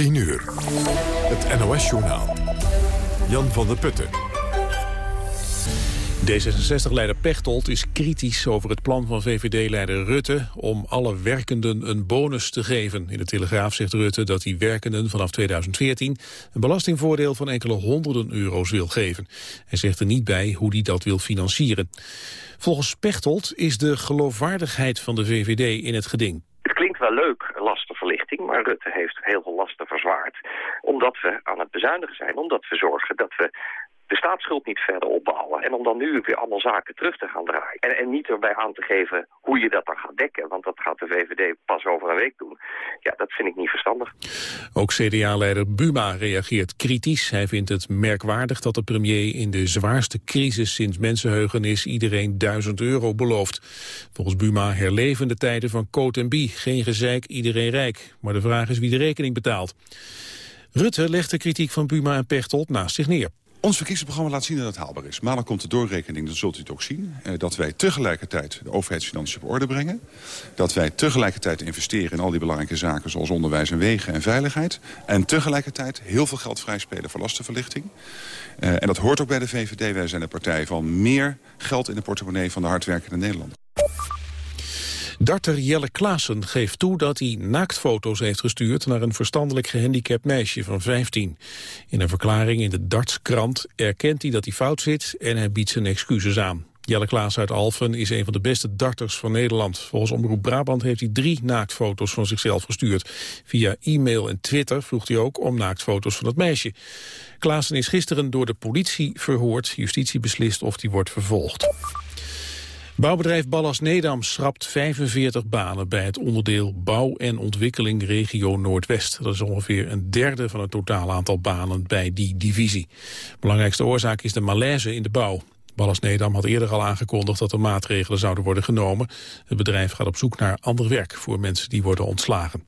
10 uur. Het NOS-journaal. Jan van der Putten. D66-leider Pechtold is kritisch over het plan van VVD-leider Rutte om alle werkenden een bonus te geven. In de Telegraaf zegt Rutte dat hij werkenden vanaf 2014 een belastingvoordeel van enkele honderden euro's wil geven. Hij zegt er niet bij hoe hij dat wil financieren. Volgens Pechtold is de geloofwaardigheid van de VVD in het geding. Het klinkt wel leuk, maar Rutte heeft heel veel lasten verzwaard. Omdat we aan het bezuinigen zijn, omdat we zorgen dat we de staatsschuld niet verder opbouwen. En om dan nu weer allemaal zaken terug te gaan draaien. En, en niet erbij aan te geven hoe je dat dan gaat dekken. Want dat gaat de VVD pas over een week doen. Ja, dat vind ik niet verstandig. Ook CDA-leider Buma reageert kritisch. Hij vindt het merkwaardig dat de premier in de zwaarste crisis sinds mensenheugenis iedereen duizend euro belooft. Volgens Buma herleven de tijden van Coat en Bie. Geen gezeik, iedereen rijk. Maar de vraag is wie de rekening betaalt. Rutte legt de kritiek van Buma en Pechtold naast zich neer. Ons verkiezingsprogramma laat zien dat het haalbaar is. Maandag komt de doorrekening, dan zult u het ook zien. Eh, dat wij tegelijkertijd de overheidsfinanciën op orde brengen. Dat wij tegelijkertijd investeren in al die belangrijke zaken... zoals onderwijs en wegen en veiligheid. En tegelijkertijd heel veel geld vrijspelen voor lastenverlichting. Uh, en dat hoort ook bij de VVD. Wij zijn de partij van meer geld in de portemonnee van de hardwerkende Nederlander. Darter Jelle Klaassen geeft toe dat hij naaktfoto's heeft gestuurd... naar een verstandelijk gehandicapt meisje van 15. In een verklaring in de Dartskrant erkent hij dat hij fout zit... en hij biedt zijn excuses aan. Jelle Klaas uit Alphen is een van de beste darters van Nederland. Volgens Omroep Brabant heeft hij drie naaktfoto's van zichzelf gestuurd. Via e-mail en Twitter vroeg hij ook om naaktfoto's van het meisje. Klaassen is gisteren door de politie verhoord. Justitie beslist of hij wordt vervolgd. Bouwbedrijf Ballas Nedam schrapt 45 banen bij het onderdeel Bouw en Ontwikkeling Regio Noordwest. Dat is ongeveer een derde van het totaal aantal banen bij die divisie. Belangrijkste oorzaak is de malaise in de bouw. Ballas Nedam had eerder al aangekondigd dat er maatregelen zouden worden genomen. Het bedrijf gaat op zoek naar ander werk voor mensen die worden ontslagen.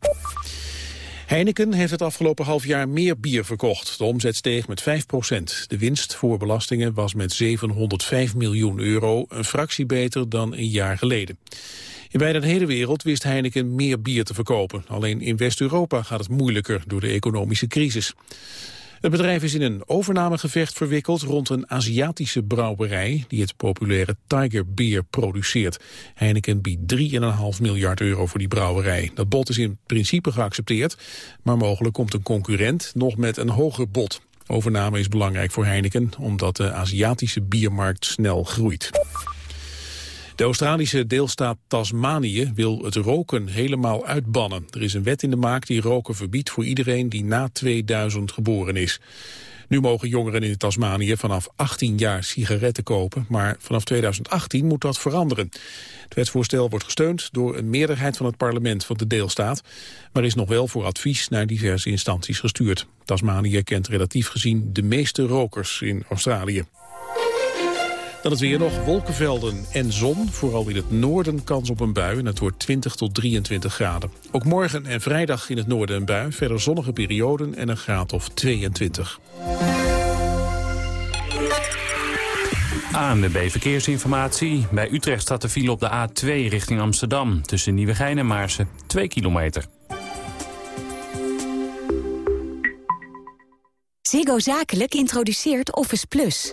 Heineken heeft het afgelopen half jaar meer bier verkocht. De omzet steeg met 5 procent. De winst voor belastingen was met 705 miljoen euro, een fractie beter dan een jaar geleden. In bijna de hele wereld wist Heineken meer bier te verkopen. Alleen in West-Europa gaat het moeilijker door de economische crisis. Het bedrijf is in een overnamegevecht verwikkeld rond een Aziatische brouwerij die het populaire Tiger Beer produceert. Heineken biedt 3,5 miljard euro voor die brouwerij. Dat bod is in principe geaccepteerd, maar mogelijk komt een concurrent nog met een hoger bod. Overname is belangrijk voor Heineken omdat de Aziatische biermarkt snel groeit. De Australische deelstaat Tasmanië wil het roken helemaal uitbannen. Er is een wet in de maak die roken verbiedt voor iedereen die na 2000 geboren is. Nu mogen jongeren in Tasmanië vanaf 18 jaar sigaretten kopen, maar vanaf 2018 moet dat veranderen. Het wetsvoorstel wordt gesteund door een meerderheid van het parlement van de deelstaat, maar is nog wel voor advies naar diverse instanties gestuurd. Tasmanië kent relatief gezien de meeste rokers in Australië. Dan het weer nog, wolkenvelden en zon. Vooral in het noorden kans op een bui en het wordt 20 tot 23 graden. Ook morgen en vrijdag in het noorden een bui. Verder zonnige perioden en een graad of 22. ANWB Verkeersinformatie. Bij Utrecht staat de file op de A2 richting Amsterdam. Tussen Nieuwegein en Maarsen 2 kilometer. Ziggo Zakelijk introduceert Office Plus...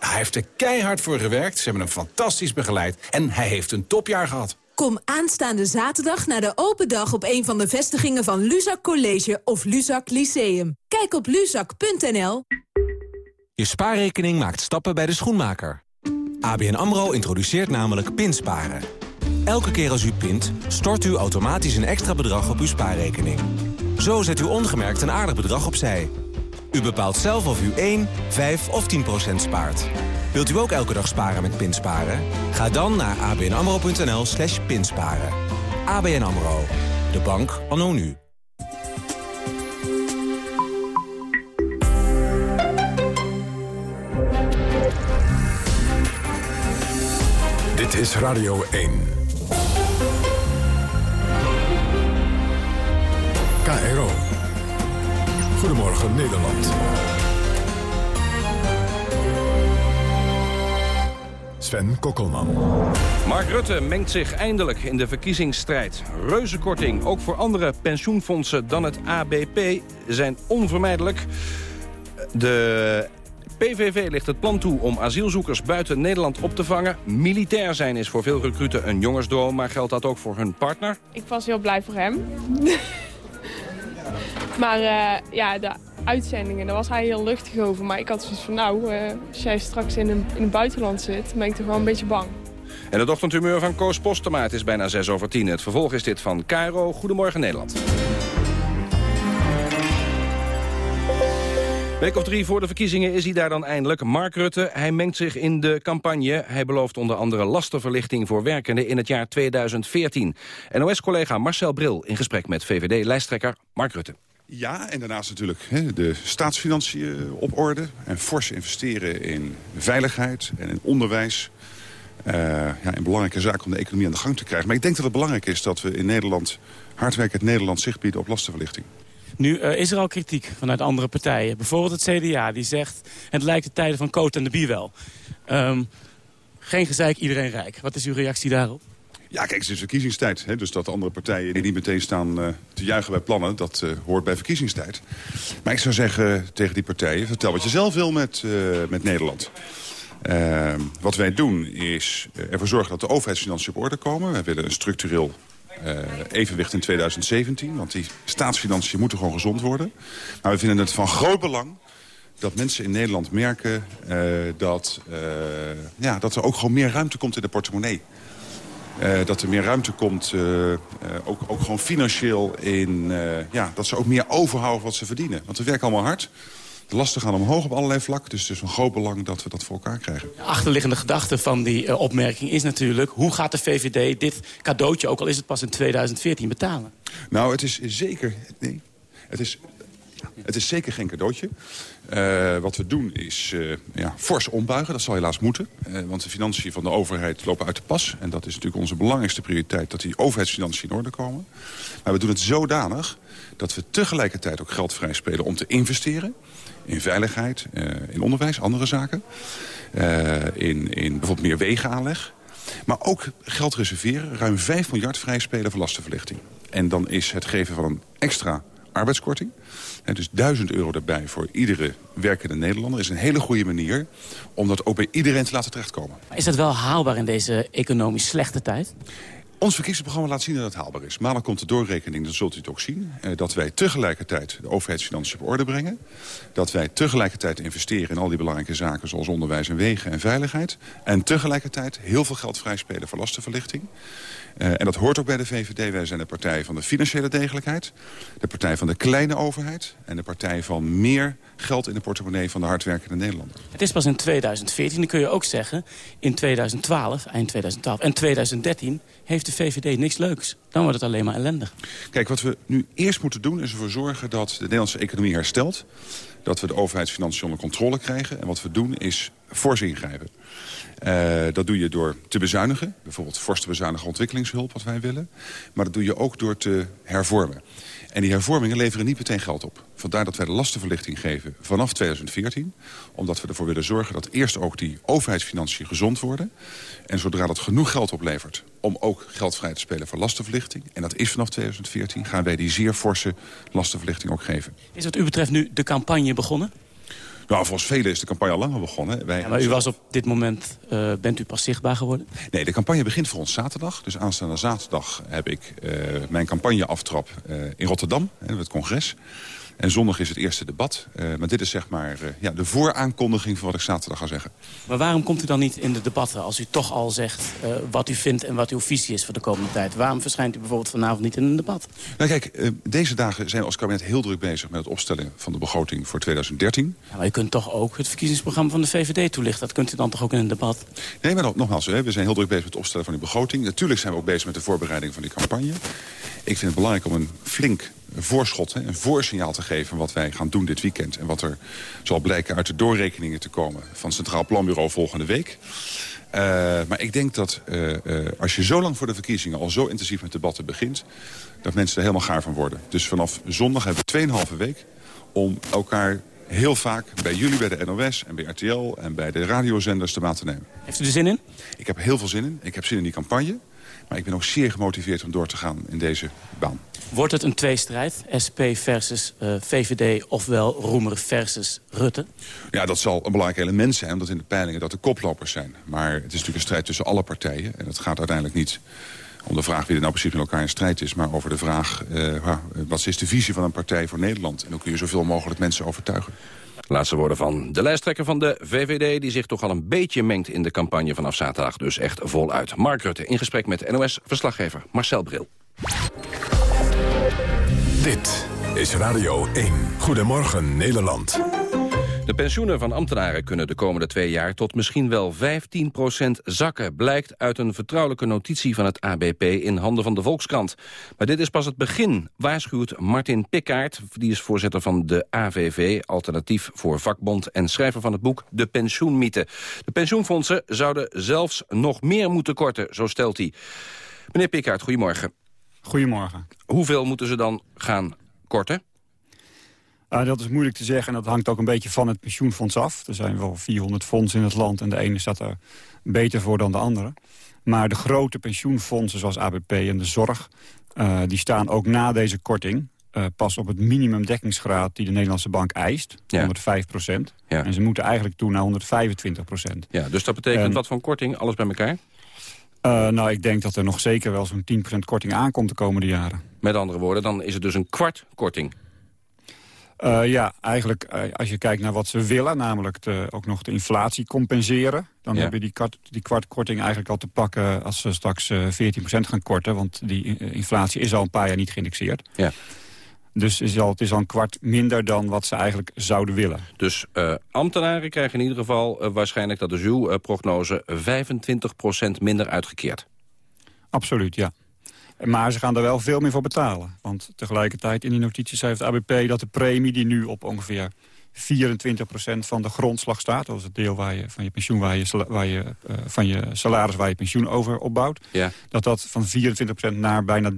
Hij heeft er keihard voor gewerkt, ze hebben hem fantastisch begeleid... en hij heeft een topjaar gehad. Kom aanstaande zaterdag naar de open dag op een van de vestigingen van Luzak College of Luzak Lyceum. Kijk op luzak.nl. Je spaarrekening maakt stappen bij de schoenmaker. ABN AMRO introduceert namelijk pinsparen. Elke keer als u pint, stort u automatisch een extra bedrag op uw spaarrekening. Zo zet u ongemerkt een aardig bedrag opzij... U bepaalt zelf of u 1, 5 of 10% spaart. Wilt u ook elke dag sparen met Pinsparen? Ga dan naar abnamro.nl slash pinsparen. ABN AMRO. De bank anno nu. Dit is Radio 1. KRO. Goedemorgen Nederland. Sven Kokkelman. Mark Rutte mengt zich eindelijk in de verkiezingsstrijd. Reuzenkorting, ook voor andere pensioenfondsen dan het ABP, zijn onvermijdelijk. De PVV ligt het plan toe om asielzoekers buiten Nederland op te vangen. Militair zijn is voor veel recruten een jongensdroom, maar geldt dat ook voor hun partner? Ik was heel blij voor hem. Maar uh, ja, de uitzendingen, daar was hij heel luchtig over. Maar ik had zoiets van, nou, uh, als jij straks in een, in een buitenland zit, ben ik toch wel een beetje bang. En het ochtendhumeur van Koos Postema, het is bijna 6 over 10. Het vervolg is dit van Cairo. Goedemorgen Nederland. Week of drie voor de verkiezingen is hij daar dan eindelijk. Mark Rutte, hij mengt zich in de campagne. Hij belooft onder andere lastenverlichting voor werkenden in het jaar 2014. NOS-collega Marcel Bril in gesprek met VVD-lijsttrekker Mark Rutte. Ja, en daarnaast natuurlijk hè, de staatsfinanciën op orde... en fors investeren in veiligheid en in onderwijs. Uh, ja, een belangrijke zaak om de economie aan de gang te krijgen. Maar ik denk dat het belangrijk is dat we in Nederland... hardwerkend Nederland zicht bieden op lastenverlichting. Nu uh, is er al kritiek vanuit andere partijen. Bijvoorbeeld het CDA, die zegt... het lijkt de tijden van Coat en de Bie wel. Um, geen gezeik, iedereen rijk. Wat is uw reactie daarop? Ja, kijk, het is verkiezingstijd. Hè, dus dat andere partijen die niet meteen staan uh, te juichen bij plannen... dat uh, hoort bij verkiezingstijd. Maar ik zou zeggen tegen die partijen... vertel wat je zelf wil met, uh, met Nederland. wat wij doen is ervoor zorgen dat de overheidsfinanciën op orde komen. Wij willen een structureel evenwicht in 2017. Want die staatsfinanciën moeten gewoon gezond worden. Maar we vinden het van groot belang dat mensen in Nederland merken dat, ja, dat er ook gewoon meer ruimte komt in de portemonnee. Dat er meer ruimte komt, ook, ook gewoon financieel, in ja, dat ze ook meer overhouden wat ze verdienen. Want we werken allemaal hard. De lasten gaan omhoog op allerlei vlakken. Dus het is van groot belang dat we dat voor elkaar krijgen. De achterliggende gedachte van die opmerking is natuurlijk... hoe gaat de VVD dit cadeautje, ook al is het pas in 2014, betalen? Nou, het is zeker... Nee, het is het is zeker geen cadeautje. Uh, wat we doen is uh, ja, fors ombuigen. Dat zal helaas moeten. Uh, want de financiën van de overheid lopen uit de pas. En dat is natuurlijk onze belangrijkste prioriteit... dat die overheidsfinanciën in orde komen. Maar we doen het zodanig dat we tegelijkertijd ook geld vrij spelen om te investeren in veiligheid, in onderwijs, andere zaken. In, in bijvoorbeeld meer wegenaanleg. Maar ook geld reserveren, ruim 5 miljard vrijspelen voor lastenverlichting. En dan is het geven van een extra arbeidskorting. Dus 1000 euro erbij voor iedere werkende Nederlander... is een hele goede manier om dat ook bij iedereen te laten terechtkomen. Is dat wel haalbaar in deze economisch slechte tijd? Ons verkiezingsprogramma laat zien dat het haalbaar is. Maandag komt de doorrekening, dan zult u het ook zien. Eh, dat wij tegelijkertijd de overheidsfinanciën op orde brengen. Dat wij tegelijkertijd investeren in al die belangrijke zaken... zoals onderwijs en wegen en veiligheid. En tegelijkertijd heel veel geld vrijspelen voor lastenverlichting. Uh, en dat hoort ook bij de VVD. Wij zijn de partij van de financiële degelijkheid. De partij van de kleine overheid. En de partij van meer geld in de portemonnee van de hardwerkende Nederlander. Het is pas in 2014, dan kun je ook zeggen... in 2012, eind 2012 en 2013 heeft de VVD niks leuks. Dan wordt het alleen maar ellendig. Kijk, wat we nu eerst moeten doen is ervoor zorgen dat de Nederlandse economie herstelt. Dat we de overheidsfinanciën onder controle krijgen. En wat we doen is fors ingrijpen. Uh, dat doe je door te bezuinigen. Bijvoorbeeld fors te bezuinigen ontwikkelingshulp, wat wij willen. Maar dat doe je ook door te hervormen. En die hervormingen leveren niet meteen geld op. Vandaar dat wij de lastenverlichting geven vanaf 2014. Omdat we ervoor willen zorgen dat eerst ook die overheidsfinanciën gezond worden. En zodra dat genoeg geld oplevert om ook geld vrij te spelen voor lastenverlichting... en dat is vanaf 2014, gaan wij die zeer forse lastenverlichting ook geven. Is wat u betreft nu de campagne begonnen? Nou, volgens velen is de campagne al langer begonnen. Wij ja, maar u was op dit moment, uh, bent u pas zichtbaar geworden? Nee, de campagne begint voor ons zaterdag. Dus aanstaande zaterdag heb ik uh, mijn campagneaftrap uh, in Rotterdam, hè, het congres. En zondag is het eerste debat. Uh, maar dit is zeg maar uh, ja, de vooraankondiging van wat ik zaterdag ga zeggen. Maar waarom komt u dan niet in de debatten als u toch al zegt uh, wat u vindt en wat uw visie is voor de komende tijd? Waarom verschijnt u bijvoorbeeld vanavond niet in een debat? Nou kijk, deze dagen zijn we als kabinet heel druk bezig met het opstellen van de begroting voor 2013. Ja, maar u kunt toch ook het verkiezingsprogramma van de VVD toelichten? Dat kunt u dan toch ook in een debat? Nee, maar nogmaals, hè, we zijn heel druk bezig met het opstellen van die begroting. Natuurlijk zijn we ook bezig met de voorbereiding van die campagne. Ik vind het belangrijk om een flink voorschot, een voorsignaal te geven... wat wij gaan doen dit weekend. En wat er zal blijken uit de doorrekeningen te komen... van het Centraal Planbureau volgende week. Uh, maar ik denk dat uh, uh, als je zo lang voor de verkiezingen al zo intensief met debatten begint... dat mensen er helemaal gaar van worden. Dus vanaf zondag hebben we 2,5 week om elkaar heel vaak bij jullie, bij de NOS en bij RTL en bij de radiozenders te te nemen. Heeft u er zin in? Ik heb heel veel zin in. Ik heb zin in die campagne. Maar ik ben ook zeer gemotiveerd om door te gaan in deze baan. Wordt het een tweestrijd? SP versus uh, VVD ofwel Roemer versus Rutte? Ja, dat zal een belangrijk element zijn, omdat in de peilingen dat de koplopers zijn. Maar het is natuurlijk een strijd tussen alle partijen. En het gaat uiteindelijk niet om de vraag wie er nou precies met elkaar in strijd is... maar over de vraag, uh, wat is de visie van een partij voor Nederland? En hoe kun je zoveel mogelijk mensen overtuigen? Laatste woorden van de lijsttrekker van de VVD... die zich toch al een beetje mengt in de campagne vanaf zaterdag. Dus echt voluit. Mark Rutte in gesprek met NOS-verslaggever Marcel Bril. Dit is Radio 1. Goedemorgen Nederland. De pensioenen van ambtenaren kunnen de komende twee jaar tot misschien wel 15% zakken, blijkt uit een vertrouwelijke notitie van het ABP in handen van de Volkskrant. Maar dit is pas het begin, waarschuwt Martin Pikkaert, die is voorzitter van de AVV, alternatief voor vakbond en schrijver van het boek De Pensioenmythe. De pensioenfondsen zouden zelfs nog meer moeten korten, zo stelt hij. Meneer Pikkaert, goedemorgen. Goedemorgen. Hoeveel moeten ze dan gaan korten? Uh, dat is moeilijk te zeggen en dat hangt ook een beetje van het pensioenfonds af. Er zijn wel 400 fondsen in het land en de ene staat er beter voor dan de andere. Maar de grote pensioenfondsen zoals ABP en de zorg... Uh, die staan ook na deze korting uh, pas op het minimumdekkingsgraad... die de Nederlandse bank eist, ja. 105 procent. Ja. En ze moeten eigenlijk toe naar 125 procent. Ja, dus dat betekent en, wat van korting, alles bij elkaar? Uh, nou, ik denk dat er nog zeker wel zo'n 10% korting aankomt de komende jaren. Met andere woorden, dan is het dus een kwart korting. Uh, ja, eigenlijk uh, als je kijkt naar wat ze willen... namelijk de, ook nog de inflatie compenseren... dan ja. hebben die, kwart, die kwartkorting eigenlijk al te pakken... als ze straks uh, 14% gaan korten. Want die inflatie is al een paar jaar niet geïndexeerd. Ja. Dus is al, het is al een kwart minder dan wat ze eigenlijk zouden willen. Dus ambtenaren krijgen in ieder geval waarschijnlijk... dat is uw prognose 25% minder uitgekeerd. Absoluut, ja. Maar ze gaan er wel veel meer voor betalen. Want tegelijkertijd in die notities schrijft de ABP dat de premie die nu op ongeveer 24% van de grondslag staat. Dat is het deel waar je, van je pensioen waar je, waar je, uh, van je salaris waar je pensioen over opbouwt. Ja. Dat dat van 24% naar bijna 30%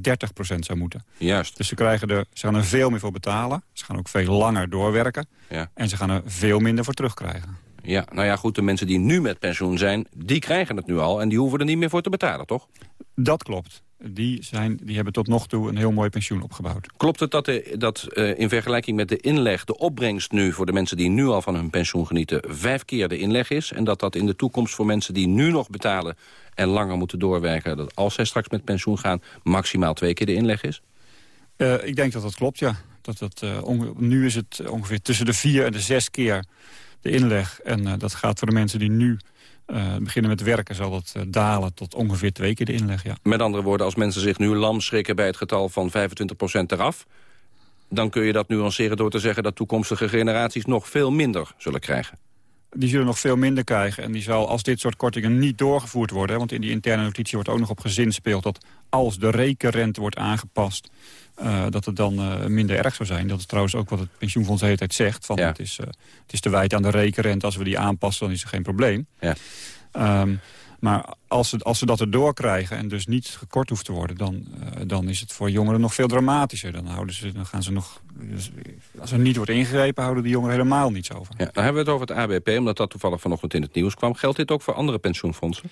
zou moeten. Juist. Dus ze, krijgen er, ze gaan er veel meer voor betalen. Ze gaan ook veel langer doorwerken. Ja. En ze gaan er veel minder voor terugkrijgen. Ja, nou ja, goed, de mensen die nu met pensioen zijn... die krijgen het nu al en die hoeven er niet meer voor te betalen, toch? Dat klopt die, zijn, die hebben tot nog toe een heel mooi pensioen opgebouwd. Klopt het dat, de, dat uh, in vergelijking met de inleg, de opbrengst nu... voor de mensen die nu al van hun pensioen genieten... vijf keer de inleg is? En dat dat in de toekomst voor mensen die nu nog betalen... en langer moeten doorwerken, dat als zij straks met pensioen gaan... maximaal twee keer de inleg is? Uh, ik denk dat dat klopt, ja. Dat dat, uh, nu is het ongeveer tussen de vier en de zes keer de inleg. En dat gaat voor de mensen die nu uh, beginnen met werken zal het uh, dalen tot ongeveer twee keer de inleg. Ja. Met andere woorden, als mensen zich nu lam schrikken bij het getal van 25% eraf... dan kun je dat nuanceren door te zeggen dat toekomstige generaties nog veel minder zullen krijgen. Die zullen nog veel minder krijgen. En die zal, als dit soort kortingen niet doorgevoerd worden... want in die interne notitie wordt ook nog op gezinspeeld... dat als de rekenrente wordt aangepast... Uh, dat het dan uh, minder erg zou zijn. Dat is trouwens ook wat het pensioenfonds de hele tijd zegt. Van ja. het, is, uh, het is te wijd aan de rekenrente. Als we die aanpassen, dan is er geen probleem. Ja. Um, maar als ze, als ze dat erdoor krijgen en dus niet gekort hoeft te worden... Dan, dan is het voor jongeren nog veel dramatischer. Dan, houden ze, dan gaan ze nog... Dus als er niet wordt ingegrepen, houden die jongeren helemaal niets over. Ja, dan hebben we het over het ABP, omdat dat toevallig vanochtend in het nieuws kwam. Geldt dit ook voor andere pensioenfondsen?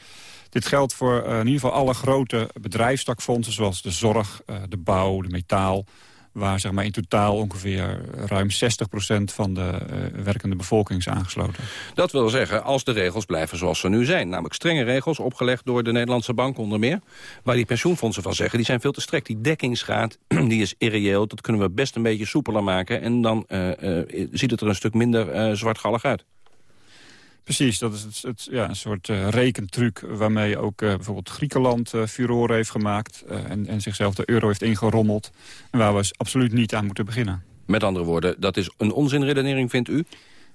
Dit geldt voor uh, in ieder geval alle grote bedrijfstakfondsen... zoals de zorg, uh, de bouw, de metaal... waar zeg maar, in totaal ongeveer ruim 60% van de uh, werkende bevolking is aangesloten. Dat wil zeggen, als de regels blijven zoals ze nu zijn... namelijk strenge regels opgelegd door de Nederlandse Bank onder meer... waar die pensioenfondsen van zeggen, die zijn veel te streng. Die dekkingsgraad die is irreëel, dat kunnen we best een beetje soepeler maken... en dan ziet het er een stuk minder zwartgallig uit. Precies, dat is het, het, ja, een soort uh, rekentruc waarmee ook uh, bijvoorbeeld Griekenland uh, furore heeft gemaakt... en, en zichzelf de euro heeft ingerommeld. En waar we absoluut niet aan moeten beginnen. Met andere woorden, dat is een onzinredenering, vindt u?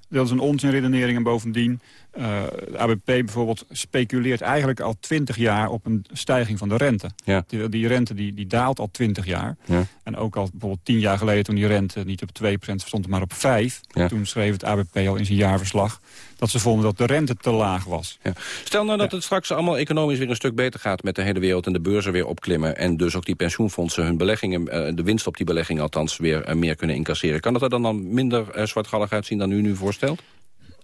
Dat is een onzinredenering en bovendien... De ABP bijvoorbeeld speculeert eigenlijk al 20 jaar op een stijging van de rente. Ja. Die, die rente die, die daalt al 20 jaar. Ja. En ook al bijvoorbeeld 10 jaar geleden toen die rente niet op 2% stond, maar op 5. Ja. Toen schreef het ABP al in zijn jaarverslag dat ze vonden dat de rente te laag was. Ja. Stel nou dat het straks allemaal economisch weer een stuk beter gaat... met de hele wereld en de beurzen weer opklimmen... en dus ook die pensioenfondsen hun beleggingen, uh, de winst op die beleggingen althans... weer uh, meer kunnen incasseren. Kan dat er dan, dan minder uh, zwartgallig uitzien dan u nu voorstelt?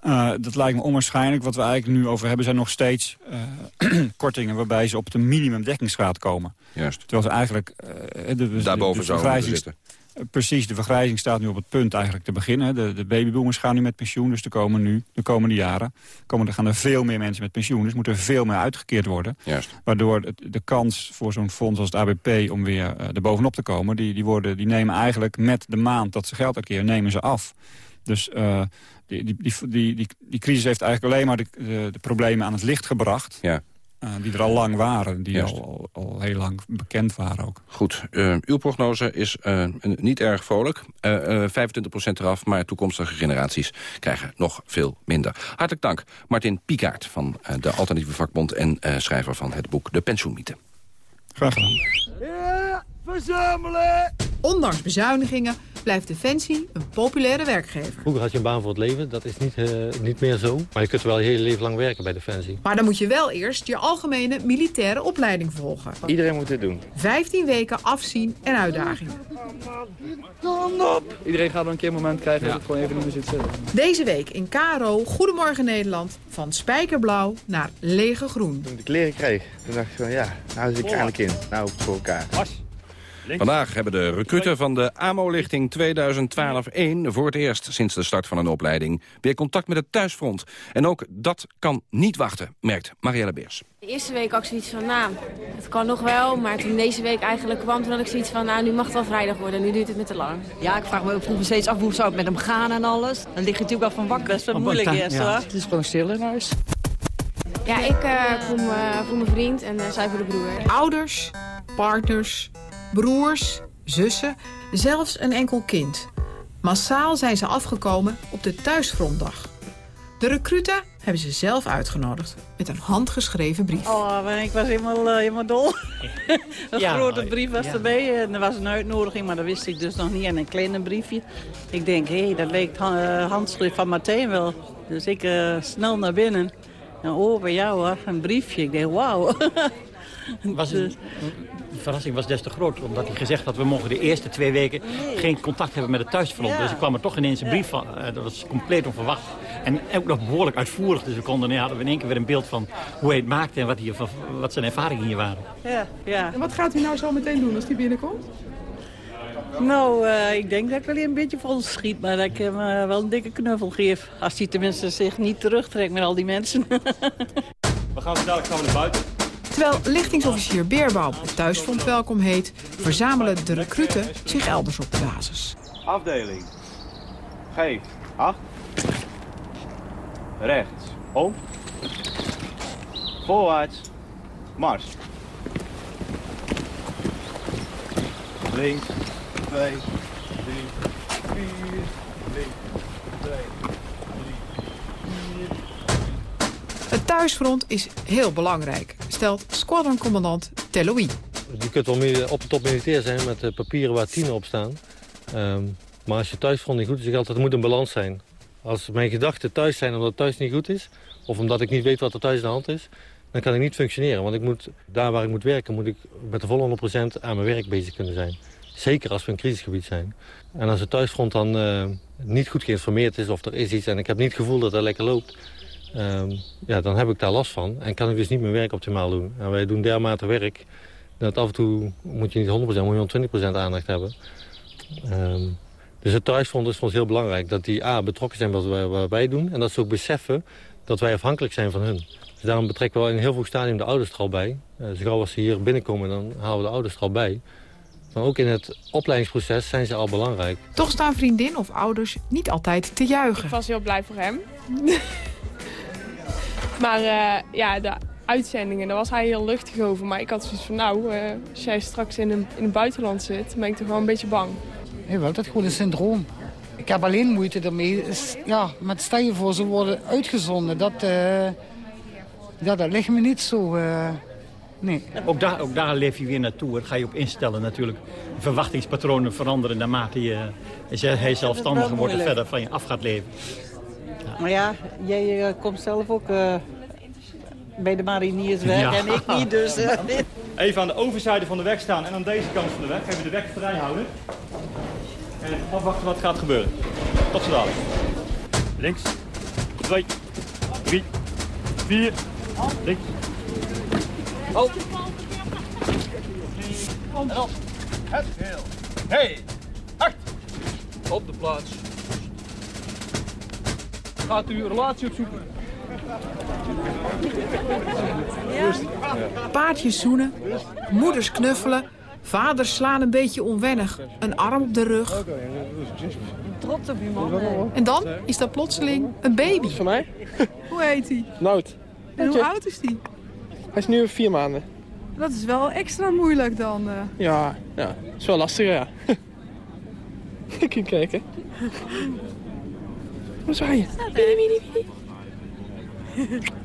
Uh, dat lijkt me onwaarschijnlijk. Wat we eigenlijk nu over hebben zijn nog steeds uh, kortingen... waarbij ze op de minimumdekkingsgraad komen. Juist. Terwijl ze eigenlijk... Uh, de, Daarboven de, zouden zitten. Precies, de vergrijzing staat nu op het punt eigenlijk te beginnen. De, de babyboomers gaan nu met pensioen, dus de, komen nu, de komende jaren... Komen, er gaan er veel meer mensen met pensioen, dus moet er veel meer uitgekeerd worden. Juist. Waardoor het, de kans voor zo'n fonds als het ABP om weer uh, er bovenop te komen... Die, die, worden, die nemen eigenlijk met de maand dat ze geld uitkeren, nemen ze af. Dus uh, die, die, die, die, die, die crisis heeft eigenlijk alleen maar de, de, de problemen aan het licht gebracht. Ja. Uh, die er al lang waren, die al, al, al, heel lang bekend waren ook. Goed, uh, uw prognose is uh, niet erg vrolijk. 25% eraf, maar toekomstige generaties krijgen nog veel minder. Hartelijk dank, Martin Piekaert van de Alternatieve Vakbond... en schrijver van het boek De Pensioenmythe. Graag gedaan. Ja, verzamelen! Ondanks bezuinigingen blijft Defensie een populaire werkgever. Vroeger had je een baan voor het leven, dat is niet, uh, niet meer zo. Maar je kunt wel je hele leven lang werken bij Defensie. Maar dan moet je wel eerst je algemene militaire opleiding volgen. Iedereen moet dit doen. 15 weken afzien en uitdagingen. Iedereen gaat dan een keer een moment krijgen ja. dat het gewoon even niet meer zit zitten. Deze week in KRO Goedemorgen Nederland van spijkerblauw naar lege groen. Toen ik de kleren kreeg, toen dacht ik van ja, nou zit ik eindelijk in. Nou voor elkaar. Vandaag hebben de recruten van de AMO-lichting 2012-1 voor het eerst sinds de start van een opleiding weer contact met het thuisfront. En ook dat kan niet wachten, merkt Marielle Beers. De eerste week ook zoiets van, nou, het kan nog wel. Maar toen deze week eigenlijk kwam, toen had ik zoiets van, nou, nu mag het wel vrijdag worden. Nu duurt het me te lang. Ja, ik vraag me, vroeg me steeds af hoe zou het met hem gaan en alles. Dan lig je natuurlijk wel van wakker. Best wel moeilijk eerst, ja. hoor. Het is gewoon stil in huis. Ja, ik uh, kom uh, voor mijn vriend en uh, zij voor de broer. Ouders, partners, broers, zussen, zelfs een enkel kind. Massaal zijn ze afgekomen op de thuisfrontdag. De recruten hebben ze zelf uitgenodigd met een handgeschreven brief. Oh, ik was helemaal, uh, helemaal dol. een Ja, grote brief was ja. erbij. En er was een uitnodiging, maar dat wist ik dus nog niet. En een kleine briefje. Ik denk, hé, hey, dat leek ha- eh, handschrift van Martijn wel. Dus ik eh, snel naar binnen. En oh, bij jou hoor, een briefje. Ik denk, wauw. Was het, de verrassing was des te groter, omdat hij gezegd had... we mogen de eerste twee weken geen contact hebben met het thuisfront. Ja. Dus er kwam er toch ineens een brief van. eh, dat was compleet onverwacht. En ook nog behoorlijk uitvoerig. Dus we konden, ja, hadden we in één keer weer een beeld van hoe hij het maakte... en wat, hier, wat zijn ervaringen hier waren. Ja, ja. En wat gaat u nou zo meteen doen als die binnenkomt? Nou, eh, ik denk dat ik wel een beetje vol schiet, maar dat ik hem eh, wel een dikke knuffel geef. Als hij tenminste zich niet terugtrekt met al die mensen. We gaan zo dadelijk gaan we naar buiten. Terwijl lichtingsofficier Beerbouw het thuisfront welkom heet... verzamelen de recruten zich elders op de basis. Afdeling. Geef. Acht. Rechts. Om. Voorwaarts. Mars. Links. Twee. Drie. Vier. Links. Twee. Drie. Het thuisfront is heel belangrijk, stelt squadroncommandant Teloui. Je kunt wel op de top militair zijn met eh, papieren waar tienen op staan. Ehm, maar als je thuisfront niet goed is, ik altijd, moet een balans zijn. Als mijn gedachten thuis zijn omdat thuis niet goed is... of omdat ik niet weet wat er thuis aan de hand is... dan kan ik niet functioneren. Want ik moet, daar waar ik moet werken, moet ik met de volle 100% aan mijn werk bezig kunnen zijn. Zeker als we een crisisgebied zijn. En als het thuisfront dan eh, niet goed geïnformeerd is of er is iets... en ik heb niet het gevoel dat het lekker loopt... ehm, ja, dan heb ik daar last van en kan ik dus niet mijn werk optimaal doen. En wij doen dermate werk dat af en toe moet je niet 100%, moet je 120% aandacht hebben. Ehm, dus het thuisfront is voor ons heel belangrijk. Dat die A, betrokken zijn bij wat wij, wat wij doen. En dat ze ook beseffen dat wij afhankelijk zijn van hun. Dus daarom betrekken we al in een heel vroeg stadium de ouders er al bij. Uh, zo gauw als ze hier binnenkomen, dan halen we de ouders er al bij. Maar ook in het opleidingsproces zijn ze al belangrijk. Toch staan vriendin of ouders niet altijd te juichen. Ik was heel blij voor hem. Maar eh, ja, de uitzendingen, daar was hij heel luchtig over. Maar ik had zoiets van, nou, eh, als jij straks in een, in het buitenland zit, ben ik toch wel een beetje bang. Nee, wel, dat is gewoon een syndroom. Ik heb alleen moeite ermee. Is, ja, met stel je voor, ze worden uitgezonden. Dat, uh, ja, dat ligt me niet zo... Uh, nee. Ook daar, ook daar leef je weer naartoe. Daar ga je op instellen natuurlijk. Verwachtingspatronen veranderen naarmate je, je zelfstandiger wordt en verder van je af gaat leven. Maar ja, jij uh, komt zelf ook bij de mariniers weg ja. en ik niet. Dus, Even aan de overzijde van de weg staan en aan deze kant van de weg. Even de weg vrij houden. En afwachten wat gaat gebeuren. Tot zo dadelijk. Links. Twee. Drie. Vier. Links. Halt. En dan. Het heel. Hey. Acht. Op de plaats. Gaat u relatie opzoeken? Paardjes zoenen, moeders knuffelen, vaders slaan een beetje onwennig, een arm op de rug. Trots op je man. En dan is dat plotseling een baby. Van mij? Hoe heet hij? Nout. En hoe oud is hij? Hij is nu vier maanden. Dat is wel extra moeilijk dan. Uh... Ja, ja, dat is wel lastig, ja. Ik kan kijken. Wat zwaai je?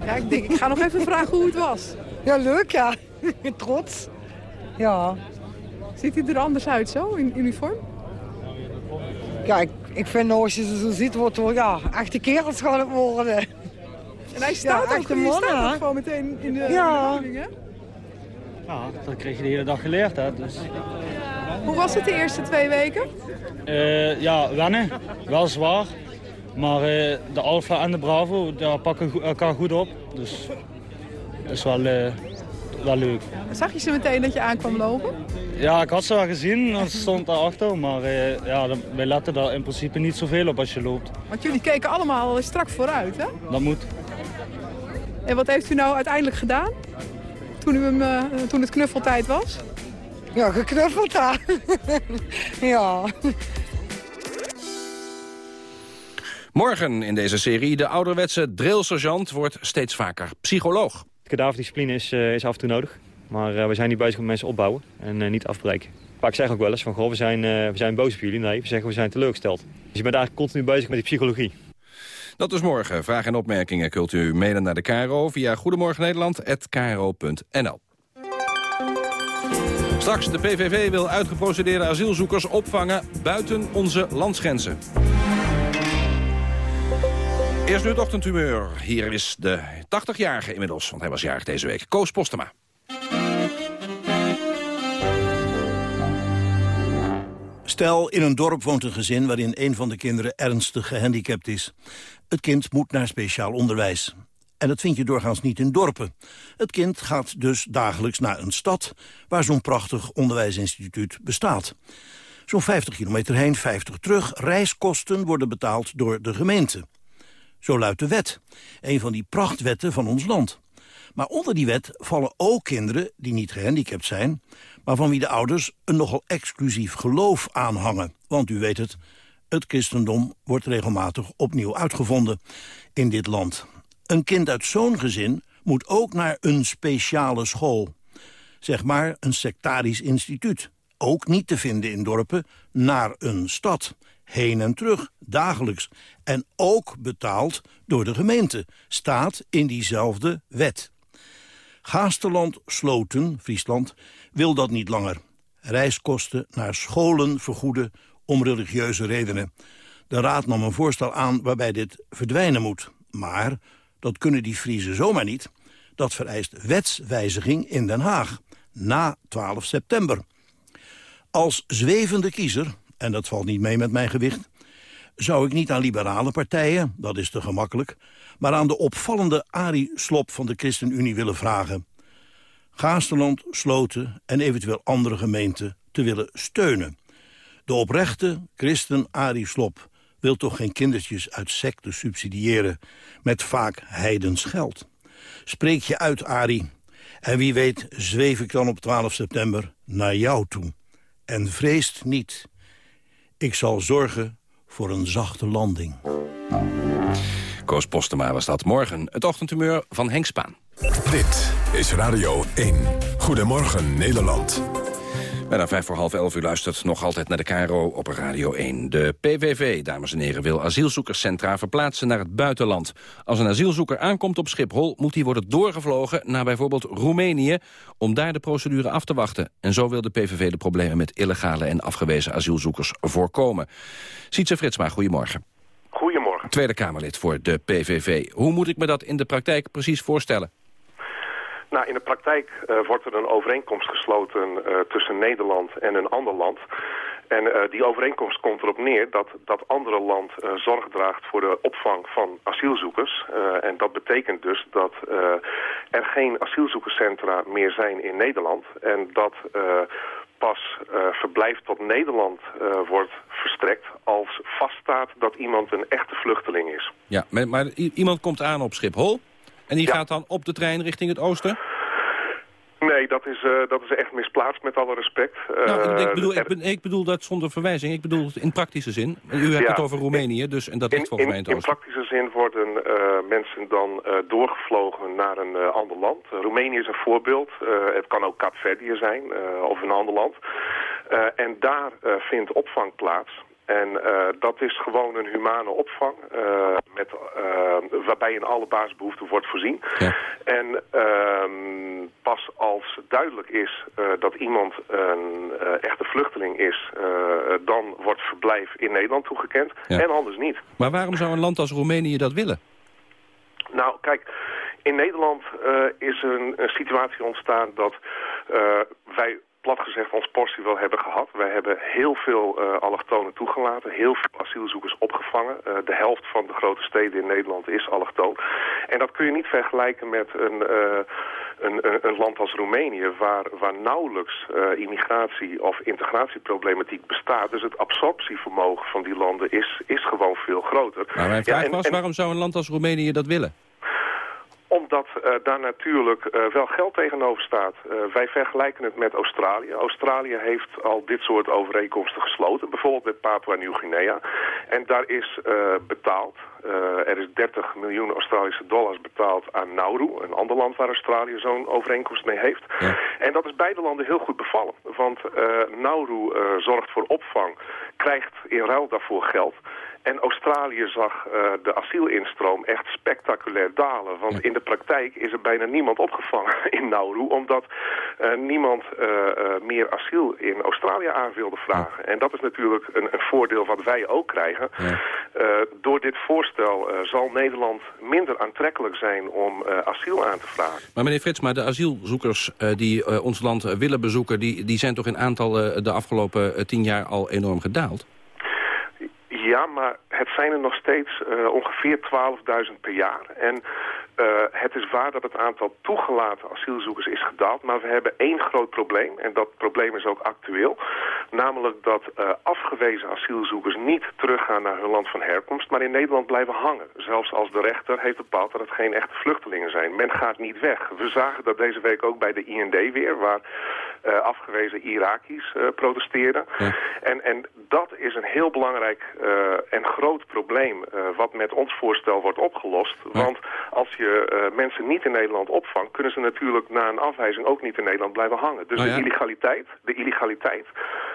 Ja, ik denk, ik ga nog even vragen hoe het was. Ja, leuk ja. Trots. Ja. Ziet hij er anders uit zo, in uniform? Ja, ik, ik vind nou, als je ze zo ziet, wordt het wel, ja, echte kerels gaan het worden. En hij staat ja, ook, hij staat ook gewoon meteen in de ja. hè? Ja, dat kreeg je de hele dag geleerd, hè. Dus... Hoe was het de eerste twee weken? Uh, ja, wennen. Wel zwaar. Maar uh, de Alfa en de Bravo, daar pakken elkaar goed op. Dus dat is wel, uh, wel leuk. Zag je ze meteen dat je aankwam lopen? Ja, ik had ze wel gezien, ze stond daarachter. Maar uh, ja, wij letten daar in principe niet zoveel op als je loopt. Want jullie keken allemaal strak vooruit, hè? Dat moet. En wat heeft u nou uiteindelijk gedaan? Toen, u hem, toen het knuffeltijd was? Ja, geknuffeld daar. ja. Morgen in deze serie, de ouderwetse drillsergeant wordt steeds vaker psycholoog. Kadaverdiscipline is, uh, is af en toe nodig. Maar uh, we zijn niet bezig met mensen opbouwen en uh, niet afbreken. Maar ik zeg ook wel eens van, goh, we zijn, we zijn boos op jullie. Nee, we zeggen we zijn teleurgesteld. Dus je bent eigenlijk continu bezig met die psychologie. Dat is morgen. Vragen en opmerkingen kunt u mailen naar de KRO via goedemorgennederland.kro.nl. Straks, de PVV wil uitgeprocedeerde asielzoekers opvangen buiten onze landsgrenzen. Eerst nu het ochtendhumeur. Hier is de 80-jarige inmiddels, want hij was jarig deze week. Koos Postema. Stel, in een dorp woont een gezin waarin een van de kinderen ernstig gehandicapt is. Het kind moet naar speciaal onderwijs. En dat vind je doorgaans niet in dorpen. Het kind gaat dus dagelijks naar een stad... waar zo'n prachtig onderwijsinstituut bestaat. Zo'n 50 kilometer heen, 50 terug. Reiskosten worden betaald door de gemeente. Zo luidt de wet. Een van die prachtwetten van ons land. Maar onder die wet vallen ook kinderen die niet gehandicapt zijn... maar van wie de ouders een nogal exclusief geloof aanhangen. Want u weet het, het christendom wordt regelmatig opnieuw uitgevonden in dit land. Een kind uit zo'n gezin moet ook naar een speciale school. Zeg maar een sectarisch instituut. Ook niet te vinden in dorpen, naar een stad heen en terug, dagelijks. En ook betaald door de gemeente, staat in diezelfde wet. Gaasterland, Sloten, Friesland, wil dat niet langer. Reiskosten naar scholen vergoeden om religieuze redenen. De raad nam een voorstel aan waarbij dit verdwijnen moet. Maar dat kunnen die Friese zomaar niet. Dat vereist wetswijziging in Den Haag, na 12 september. Als zwevende kiezer en dat valt niet mee met mijn gewicht... zou ik niet aan liberale partijen, dat is te gemakkelijk... maar aan de opvallende Ari-slop van de ChristenUnie willen vragen... Gaasterland, Sloten en eventueel andere gemeenten te willen steunen. De oprechte christen Ari Slop wil toch geen kindertjes uit secten subsidiëren... met vaak heidens geld. Spreek je uit, Ari. En wie weet zweef ik dan op 12 september naar jou toe. En vreest niet... Ik zal zorgen voor een zachte landing. Koos Postema was dat morgen. Het ochtendhumeur van Henk Spaan. Dit is Radio 1. Goedemorgen Nederland. Dan vijf voor half elf, u luistert nog altijd naar de KRO op Radio 1. De PVV, dames en heren, wil asielzoekerscentra verplaatsen naar het buitenland. Als een asielzoeker aankomt op Schiphol... moet hij worden doorgevlogen naar bijvoorbeeld Roemenië... om daar de procedure af te wachten. En zo wil de PVV de problemen met illegale en afgewezen asielzoekers voorkomen. Sietse Fritsma, goedemorgen. Goedemorgen. Tweede Kamerlid voor de PVV. Hoe moet ik me dat in de praktijk precies voorstellen? Nou, in de praktijk uh, wordt er een overeenkomst gesloten uh, tussen Nederland en een ander land. En uh, die overeenkomst komt erop neer dat dat andere land zorg draagt voor de opvang van asielzoekers. en dat betekent dus dat er geen asielzoekerscentra meer zijn in Nederland. En dat pas verblijf tot Nederland wordt verstrekt als vaststaat dat iemand een echte vluchteling is. Ja, maar, maar iemand komt aan op Schiphol... En die gaat dan op de trein richting het oosten? Nee, dat is, uh, dat is echt misplaatst met alle respect. Nou, ik, bedoel, ik, ik, bedoel dat zonder verwijzing. Ik bedoel in praktische zin. U hebt het over Roemenië, dus, en dat ligt volgens mij in het oosten. In praktische zin worden uh, mensen dan doorgevlogen naar een ander land. Roemenië is een voorbeeld. het kan ook Kaapverdië zijn, of een ander land. en daar vindt opvang plaats. En uh, dat is gewoon een humane opvang, uh, met, uh, waarbij in alle basisbehoeften wordt voorzien. Ja. En ehm, pas als duidelijk is dat iemand een echte vluchteling is, dan wordt verblijf in Nederland toegekend ja. en anders niet. Maar waarom zou een land als Roemenië dat willen? Nou, kijk, in Nederland is een, een, situatie ontstaan dat wij plat gezegd ons portie wel hebben gehad. Wij hebben heel veel uh, allochtonen toegelaten, heel veel asielzoekers opgevangen. Uh, de helft van de grote steden in Nederland is allochtoon. En dat kun je niet vergelijken met een, uh, een, een, land als Roemenië... waar, waar nauwelijks immigratie- of integratieproblematiek bestaat. Dus het absorptievermogen van die landen is, is gewoon veel groter. Maar mijn vraag ja, en, was, waarom zou een land als Roemenië dat willen? Omdat uh, daar natuurlijk uh, wel geld tegenover staat. Uh, wij vergelijken het met Australië. Australië heeft al dit soort overeenkomsten gesloten. Bijvoorbeeld met Papua Nieuw-Guinea. En daar is betaald. er is 30 miljoen Australische dollars betaald aan Nauru. Een ander land waar Australië zo'n overeenkomst mee heeft. Ja. En dat is beide landen heel goed bevallen. Want Nauru zorgt voor opvang. Krijgt in ruil daarvoor geld. En Australië zag uh, de asielinstroom echt spectaculair dalen. Want in de praktijk is er bijna niemand opgevangen in Nauru... omdat uh, niemand uh, meer asiel in Australië aan wilde vragen. En dat is natuurlijk een, een voordeel wat wij ook krijgen. Ja. door dit voorstel zal Nederland minder aantrekkelijk zijn om asiel aan te vragen. Maar meneer Frits, maar de asielzoekers die ons land willen bezoeken... Die, die zijn toch in aantal de afgelopen tien jaar al enorm gedaald? Ja, maar het zijn er nog steeds uh, ongeveer 12.000 per jaar. En uh, het is waar dat het aantal toegelaten asielzoekers is gedaald. Maar we hebben één groot probleem. En dat probleem is ook actueel. Namelijk dat uh, afgewezen asielzoekers niet teruggaan naar hun land van herkomst. Maar in Nederland blijven hangen. Zelfs als de rechter heeft bepaald dat het geen echte vluchtelingen zijn. Men gaat niet weg. We zagen dat deze week ook bij de IND weer. Waar afgewezen Iraki's protesteerden. Ja. En, en dat is een heel belangrijk en groot probleem. wat met ons voorstel wordt opgelost. Want als je uh, mensen niet in Nederland opvangt... kunnen ze natuurlijk na een afwijzing ook niet in Nederland blijven hangen. Dus nou ja. de, illegaliteit, de illegaliteit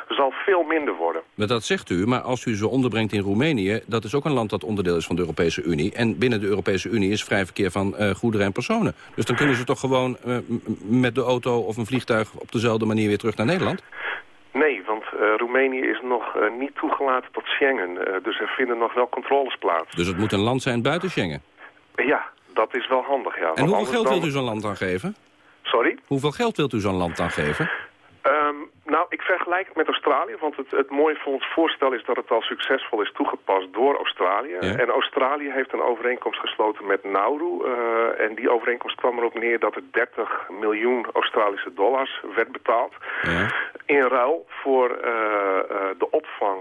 zal veel minder worden. Maar dat zegt u, maar als u ze onderbrengt in Roemenië... dat is ook een land dat onderdeel is van de Europese Unie. En binnen de Europese Unie is vrij verkeer van goederen en personen. Dus dan kunnen ze toch gewoon met de auto of een vliegtuig... op dezelfde manier weer terug naar Nederland? Nee, want uh, Roemenië is nog uh, niet toegelaten tot Schengen. Uh, dus er vinden nog wel controles plaats. Dus het moet een land zijn buiten Schengen? Ja, dat is wel handig, ja. En hoeveel geld dan... wilt u zo'n land dan geven? Sorry? Hoeveel geld wilt u zo'n land dan geven? Um, nou, ik vergelijk het met Australië, want het, het mooie van ons voorstel is dat het al succesvol is toegepast door Australië. Ja. En Australië heeft een overeenkomst gesloten met Nauru. Uh, en die overeenkomst kwam erop neer dat er 30 miljoen Australische dollars werd betaald. Ja. In ruil voor uh, uh, de opvang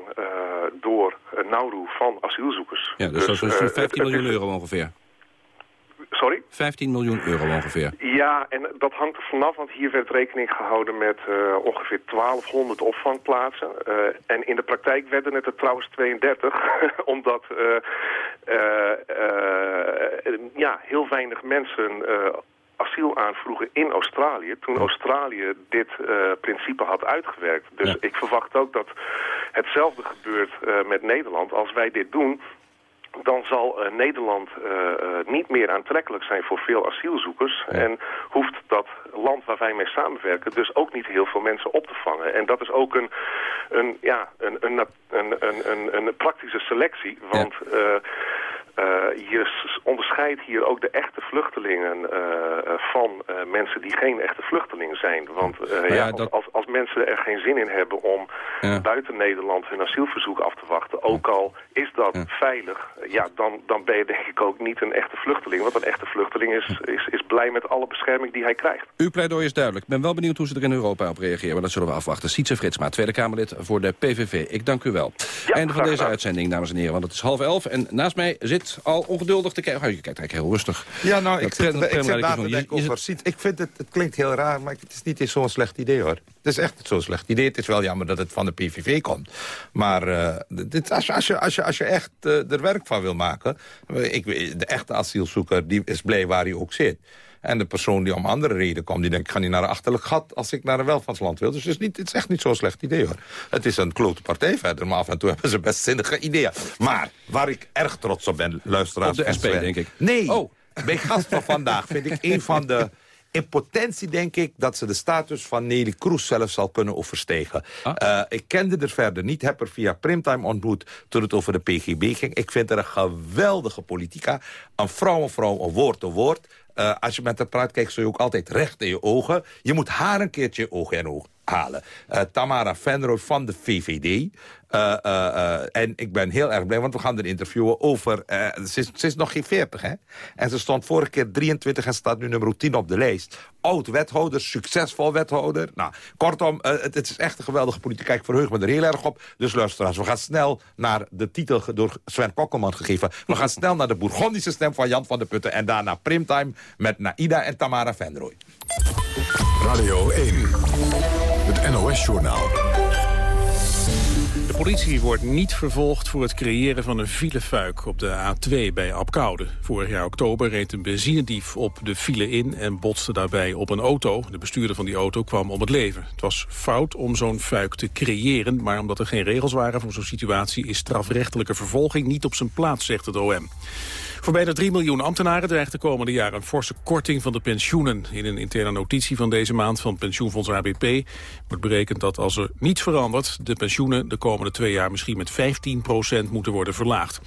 door Nauru van asielzoekers. Ja, dus, dus dat is 15 miljoen euro ongeveer. Sorry? 15 miljoen euro ongeveer. Ja, en dat hangt er vanaf, want hier werd rekening gehouden met uh, ongeveer 1200 opvangplaatsen. Uh, en in de praktijk werden het er trouwens 32, omdat uh, ja, heel weinig mensen asiel aanvroegen in Australië... toen Australië dit principe had uitgewerkt. Dus ik verwacht ook dat hetzelfde gebeurt met Nederland. Als wij dit doen, dan zal uh, Nederland uh, uh, niet meer aantrekkelijk zijn voor veel asielzoekers. En hoeft dat land waar wij mee samenwerken dus ook niet heel veel mensen op te vangen. En dat is ook een, een, ja, een, een, een, een, een, praktische selectie. Want... Ja. Uh, je onderscheidt hier ook de echte vluchtelingen uh, van uh, mensen die geen echte vluchtelingen zijn. Want ja, ja dat... als, als mensen er geen zin in hebben om ja. buiten Nederland hun asielverzoek af te wachten, ook al is dat veilig, ja, dan, dan ben je denk ik ook niet een echte vluchteling. Want een echte vluchteling is, is, is blij met alle bescherming die hij krijgt. Uw pleidooi is duidelijk. Ik ben wel benieuwd hoe ze er in Europa op reageren, maar dat zullen we afwachten. Sietse Fritsma, Tweede Kamerlid voor de PVV. Ik dank u wel. Einde van deze uitzending, dames en heren, want het is half elf en naast mij zit al ongeduldig te kijken. Oh, je kijkt eigenlijk heel rustig. Ja, nou, ik zit, ik zit na te denken ziet. Ik vind het, het klinkt heel raar, maar het is niet eens zo'n slecht idee, hoor. Het is echt zo'n slecht idee. Het is wel jammer dat het van de PVV komt. Maar uh, dit, als, je, als, je, als, je, als je echt uh, er werk van wil maken... Ik, de echte asielzoeker die is blij waar hij ook zit. En de persoon die om andere reden komt, die denkt... ik ga niet naar een achterlijk gat als ik naar een welvaartsland wil. Dus het is, niet, het is echt niet zo'n slecht idee, hoor. Het is een klote partij verder, maar af en toe hebben ze best zinnige ideeën. Maar waar ik erg trots op ben, luisteraars... Op de SP, denk ik. Nee, oh. Bij gast van vandaag vind ik een van de... In potentie denk ik dat ze de status van Nelly Kroes zelf zal kunnen overstijgen. Ah. Uh, ik kende er verder niet, heb er via Primtime ontmoet toen het over de PGB ging. Ik vind er een geweldige politica. Een vrouw, een vrouw, een woord, een woord. Uh, als je met haar praat, kijk ze je ook altijd recht in je ogen. Je moet haar een keertje oog in oog Uh, Tamara Venrooy van de VVD. Uh, uh, en ik ben heel erg blij, want we gaan er interviewen over... Ze is, ze, is, nog geen 40, hè? En ze stond vorige keer 23 en staat nu nummer 10 op de lijst. Oud-wethouder, succesvol wethouder. Nou, kortom, het, het, is echt een geweldige politiek. Ik verheug me er heel erg op. Dus luisteraars, we gaan snel naar de titel door Sven Kokkelman gegeven. We gaan snel naar de Bourgondische stem van Jan van der Putten... en daarna Primtime met Naida en Tamara Venrooy. Radio 1. Het NOS-journaal. De politie wordt niet vervolgd voor het creëren van een filefuik op de A2 bij Apkoude. Vorig jaar oktober reed een benzinedief op de file in en botste daarbij op een auto. De bestuurder van die auto kwam om het leven. Het was fout om zo'n fuik te creëren, maar omdat er geen regels waren voor zo'n situatie is strafrechtelijke vervolging niet op zijn plaats, zegt het OM. Voor bijna 3 miljoen ambtenaren dreigt de komende jaren een forse korting van de pensioenen. In een interne notitie van deze maand van pensioenfonds ABP wordt berekend dat als er niets verandert... de pensioenen de komende twee jaar misschien met 15% moeten worden verlaagd.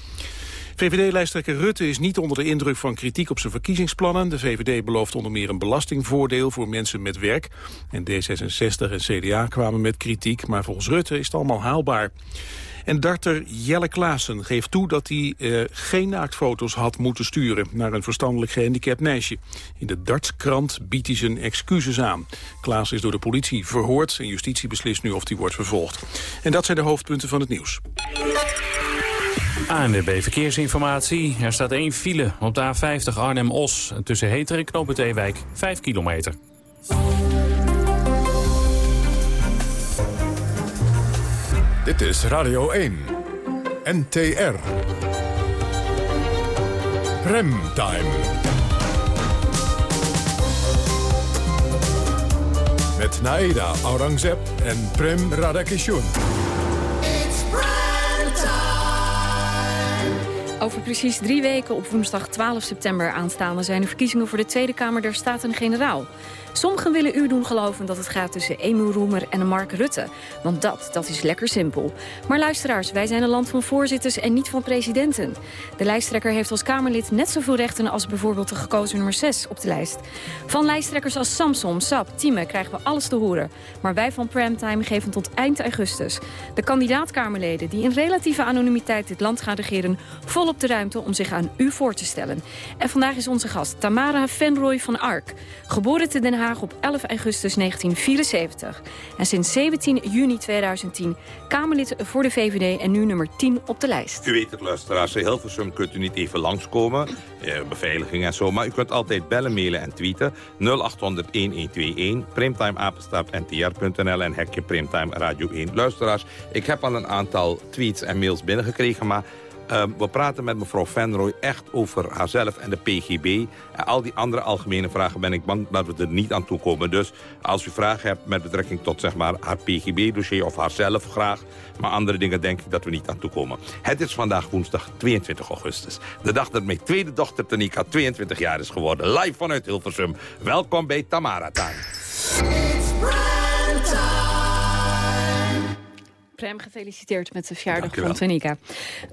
VVD-lijsttrekker Rutte is niet onder de indruk van kritiek op zijn verkiezingsplannen. De VVD belooft onder meer een belastingvoordeel voor mensen met werk. En D66 en CDA kwamen met kritiek, maar volgens Rutte is het allemaal haalbaar. En darter Jelle Klaassen geeft toe dat hij uh, geen naaktfoto's had moeten sturen... naar een verstandelijk gehandicapt meisje. In de dartskrant biedt hij zijn excuses aan. Klaas is door de politie verhoord en justitie beslist nu of hij wordt vervolgd. En dat zijn de hoofdpunten van het nieuws. ANWB Verkeersinformatie. Er staat één file op de A50 Arnhem-Os. Tussen Heter en Knoop het Ewijk, 5 kilometer. Dit is Radio 1. NTR. Premtime. Met Naida Aurangzeb en Prem Radakishun. Over precies drie weken op woensdag 12 september aanstaande... zijn de verkiezingen voor de Tweede Kamer der Staten-Generaal. Sommigen willen u doen geloven dat het gaat tussen Emu Roemer en Mark Rutte. Want dat, dat is lekker simpel. Maar luisteraars, wij zijn een land van voorzitters en niet van presidenten. De lijsttrekker heeft als Kamerlid net zoveel rechten als bijvoorbeeld de gekozen nummer 6 op de lijst. Van lijsttrekkers als Samson, Sap, Tieme krijgen we alles te horen. Maar wij van Primetime geven tot eind augustus de kandidaat-Kamerleden die in relatieve anonimiteit dit land gaan regeren volop de ruimte om zich aan u voor te stellen. En vandaag is onze gast Tamara Venrooy van Ark, geboren te Den Haag op 11 augustus 1974. En sinds 17 juni 2010 Kamerlid voor de VVD en nu nummer 10 op de lijst. U weet het, luisteraars. In Hilversum kunt u niet even langskomen. Eh, beveiliging en zo. Maar u kunt altijd bellen, mailen en tweeten. 0800-1121, primtimeapenstaartntr.nl en hekje Primtime Radio 1. Luisteraars, ik heb al een aantal tweets en mails binnengekregen... maar Ehm, we praten met mevrouw Venrooy echt over haarzelf en de PGB. En al die andere algemene vragen ben ik bang dat we er niet aan toe komen. Dus als u vragen hebt met betrekking tot zeg maar, haar PGB-dossier of haarzelf graag... maar andere dingen denk ik dat we niet aan toe komen. Het is vandaag woensdag 22 augustus. De dag dat mijn tweede dochter Tanika 22 jaar is geworden. Live vanuit Hilversum. Welkom bij Tamara. Prem, gefeliciteerd met de verjaardag van wel. Tanika.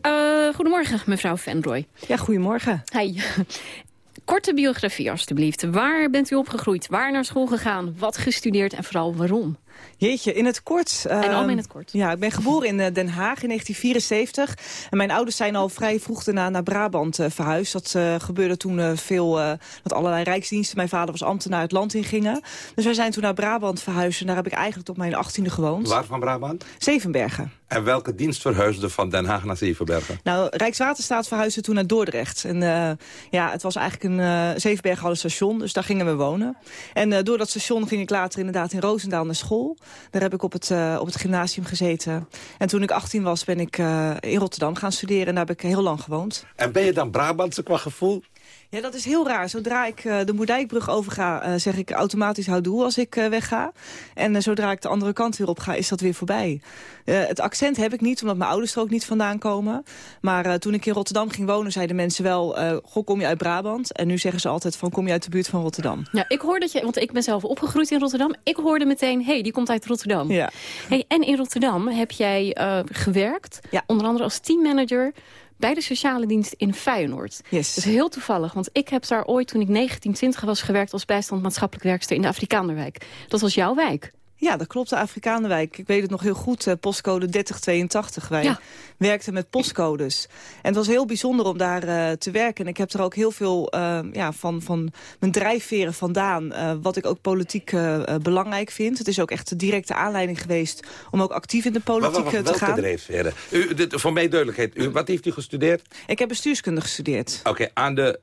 Eh, goedemorgen, mevrouw Venroy. Ja, goedemorgen. Hi. Korte biografie, alstublieft. Waar bent u opgegroeid? Waar naar school gegaan? Wat gestudeerd en vooral waarom? Jeetje, in het kort. En allemaal ehm, in het kort. Ja, ik ben geboren in eh, Den Haag in 1974. En mijn ouders zijn al vrij vroeg daarna naar Brabant eh, verhuisd. Dat eh, gebeurde toen eh, veel, eh, dat allerlei rijksdiensten. Mijn vader was ambtenaar het land in gingen. Dus wij zijn toen naar Brabant verhuisd. En daar heb ik eigenlijk tot mijn achttiende gewoond. Waar van Brabant? Zevenbergen. En welke dienst verhuisde van Den Haag naar Zevenbergen? Nou, Rijkswaterstaat verhuisde toen naar Dordrecht. En eh, ja, het was eigenlijk een uh, Zevenbergen had een station, dus daar gingen we wonen. En uh, door dat station ging ik later inderdaad in Roosendaal naar school. Daar heb ik op het, op het gymnasium gezeten. En toen ik 18 was, ben ik in Rotterdam gaan studeren. En daar heb ik heel lang gewoond. En ben je dan Brabantse qua gevoel? Ja, dat is heel raar. Zodra ik uh, de Moerdijkbrug overga, uh, zeg ik automatisch houdoe als ik uh, wegga. En zodra ik de andere kant weer op ga, is dat weer voorbij. het accent heb ik niet, omdat mijn ouders er ook niet vandaan komen. Maar toen ik in Rotterdam ging wonen, zeiden mensen wel... goh, kom je uit Brabant? En nu zeggen ze altijd van, kom je uit de buurt van Rotterdam? Ja, ik hoor dat je, want ik ben zelf opgegroeid in Rotterdam. Ik hoorde meteen, hé, hey, die komt uit Rotterdam. Ja. Hey, en in Rotterdam heb jij gewerkt, ja. onder andere als teammanager bij de sociale dienst in Feyenoord. Yes. Dat is heel toevallig, want ik heb daar ooit toen ik 19, 20 was gewerkt... als bijstand maatschappelijk werkster in de Afrikaanderwijk. Dat was jouw wijk. Ja, dat klopt, de Afrikaanderwijk. Ik weet het nog heel goed, uh, postcode 3082. Wij ja. werkten met postcodes. En het was heel bijzonder om daar uh, te werken. En ik heb er ook heel veel uh, ja, van, van mijn drijfveren vandaan... wat ik ook politiek belangrijk vind. Het is ook echt de directe aanleiding geweest... om ook actief in de politiek maar, maar, te gaan. Welke drijfveren? U, dit, voor mij duidelijkheid, u, wat heeft u gestudeerd? Ik heb bestuurskunde gestudeerd. Oké, okay, aan de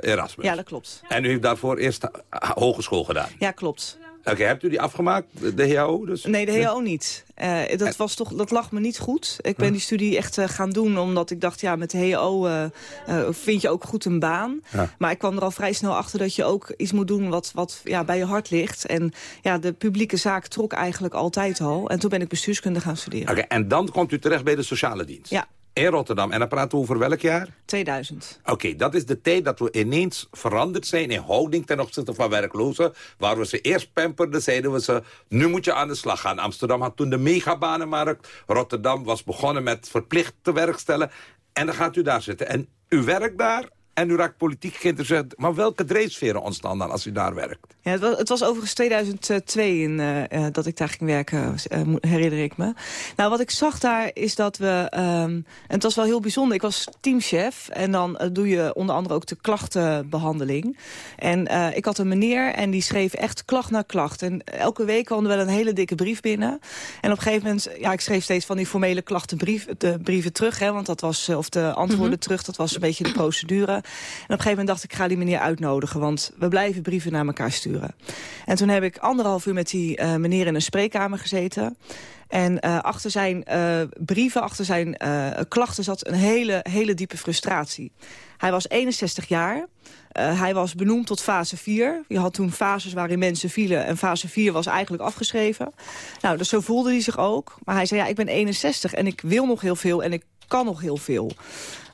Erasmus? Ja, dat klopt. En u heeft daarvoor eerst hogeschool gedaan? Ja, klopt. Oké, okay, hebt u die afgemaakt, de HAO? Dus? Nee, de HAO niet. Uh, dat, was toch, dat lag me niet goed. Ik ben ja. die studie echt uh, gaan doen omdat ik dacht... ja, met de HAO uh, vind je ook goed een baan. Ja. Maar ik kwam er al vrij snel achter dat je ook iets moet doen... wat, wat ja, bij je hart ligt. En ja, de publieke zaak trok eigenlijk altijd al. En toen ben ik bestuurskunde gaan studeren. Oké, en dan komt u terecht bij de sociale dienst? Ja. In Rotterdam. En dan praten we over welk jaar? 2000. Oké, okay, dat is de tijd dat we ineens veranderd zijn in houding ten opzichte van werklozen. Waar we ze eerst pamperden, zeiden we ze, nu moet je aan de slag gaan. Amsterdam had toen de megabanenmarkt. Rotterdam was begonnen met verplicht te werkstellen. En dan gaat u daar zitten. En u werkt daar en u raakt politiek geïnteresseerd. Maar welke drijfsferen ontstaan dan als u daar werkt? Ja, het, was, het was overigens 2002 in, uh, uh, dat ik daar ging werken, uh, herinner ik me. Nou, wat ik zag daar is dat we... Um, en het was wel heel bijzonder. Ik was teamchef en dan doe je onder andere ook de klachtenbehandeling. En ik had een meneer en die schreef echt klacht na klacht. En elke week kwam er wel een hele dikke brief binnen. En op een gegeven moment... Ja, ik schreef steeds van die formele klachtenbrieven de brieven terug. Hè, want dat was... Of de antwoorden mm -hmm. terug, dat was een beetje de procedure. En op een gegeven moment dacht ik, ga die meneer uitnodigen. Want we blijven brieven naar elkaar sturen. En toen heb ik anderhalf uur met die uh, meneer in een spreekkamer gezeten. En uh, achter zijn uh, brieven, achter zijn klachten zat een hele, hele diepe frustratie. Hij was 61 jaar. hij was benoemd tot fase 4. Je had toen fases waarin mensen vielen. En fase 4 was eigenlijk afgeschreven. Nou, dus zo voelde hij zich ook. Maar hij zei, ja, ik ben 61 en ik wil nog heel veel en ik kan nog heel veel.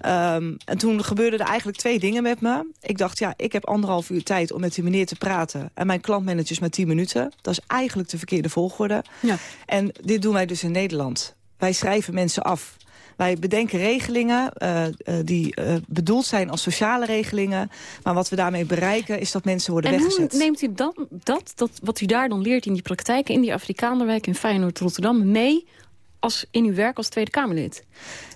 Um, en toen gebeurden er eigenlijk twee dingen met me. Ik dacht, ja, ik heb anderhalf uur tijd om met die meneer te praten. En mijn klantmanagers maar tien minuten. Dat is eigenlijk de verkeerde volgorde. Ja. En dit doen wij dus in Nederland. Wij schrijven mensen af. Wij bedenken regelingen uh, uh, die uh, bedoeld zijn als sociale regelingen. Maar wat we daarmee bereiken is dat mensen worden en weggezet. hoe neemt u dat, dat, dat, wat u daar dan leert in die praktijken... in die Afrikaanderwijk in Feyenoord Rotterdam mee als in uw werk als Tweede Kamerlid?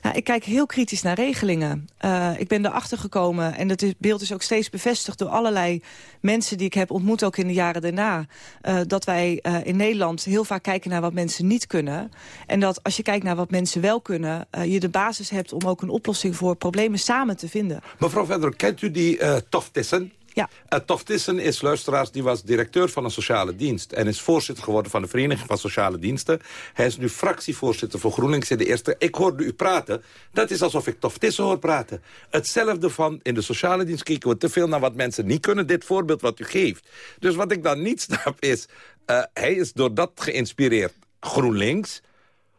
Nou, ik kijk heel kritisch naar regelingen. Uh, ik ben erachter gekomen, en dat is, beeld is ook steeds bevestigd... door allerlei mensen die ik heb ontmoet, ook in de jaren daarna... Uh, dat wij uh, in Nederland heel vaak kijken naar wat mensen niet kunnen. En dat als je kijkt naar wat mensen wel kunnen... je de basis hebt om ook een oplossing voor problemen samen te vinden. Mevrouw Vendro, kent u die uh, toftissen? Ja. Uh, Toftissen is, luisteraars, die was directeur van een sociale dienst... en is voorzitter geworden van de Vereniging van Sociale Diensten. Hij is nu fractievoorzitter voor GroenLinks in de Eerste. Ik hoorde u praten. Dat is alsof ik Toftissen hoor praten. Hetzelfde van, in de sociale dienst kijken we te veel naar wat mensen niet kunnen. Dit voorbeeld wat u geeft. Dus wat ik dan niet snap is... Uh, hij is door dat geïnspireerd. GroenLinks...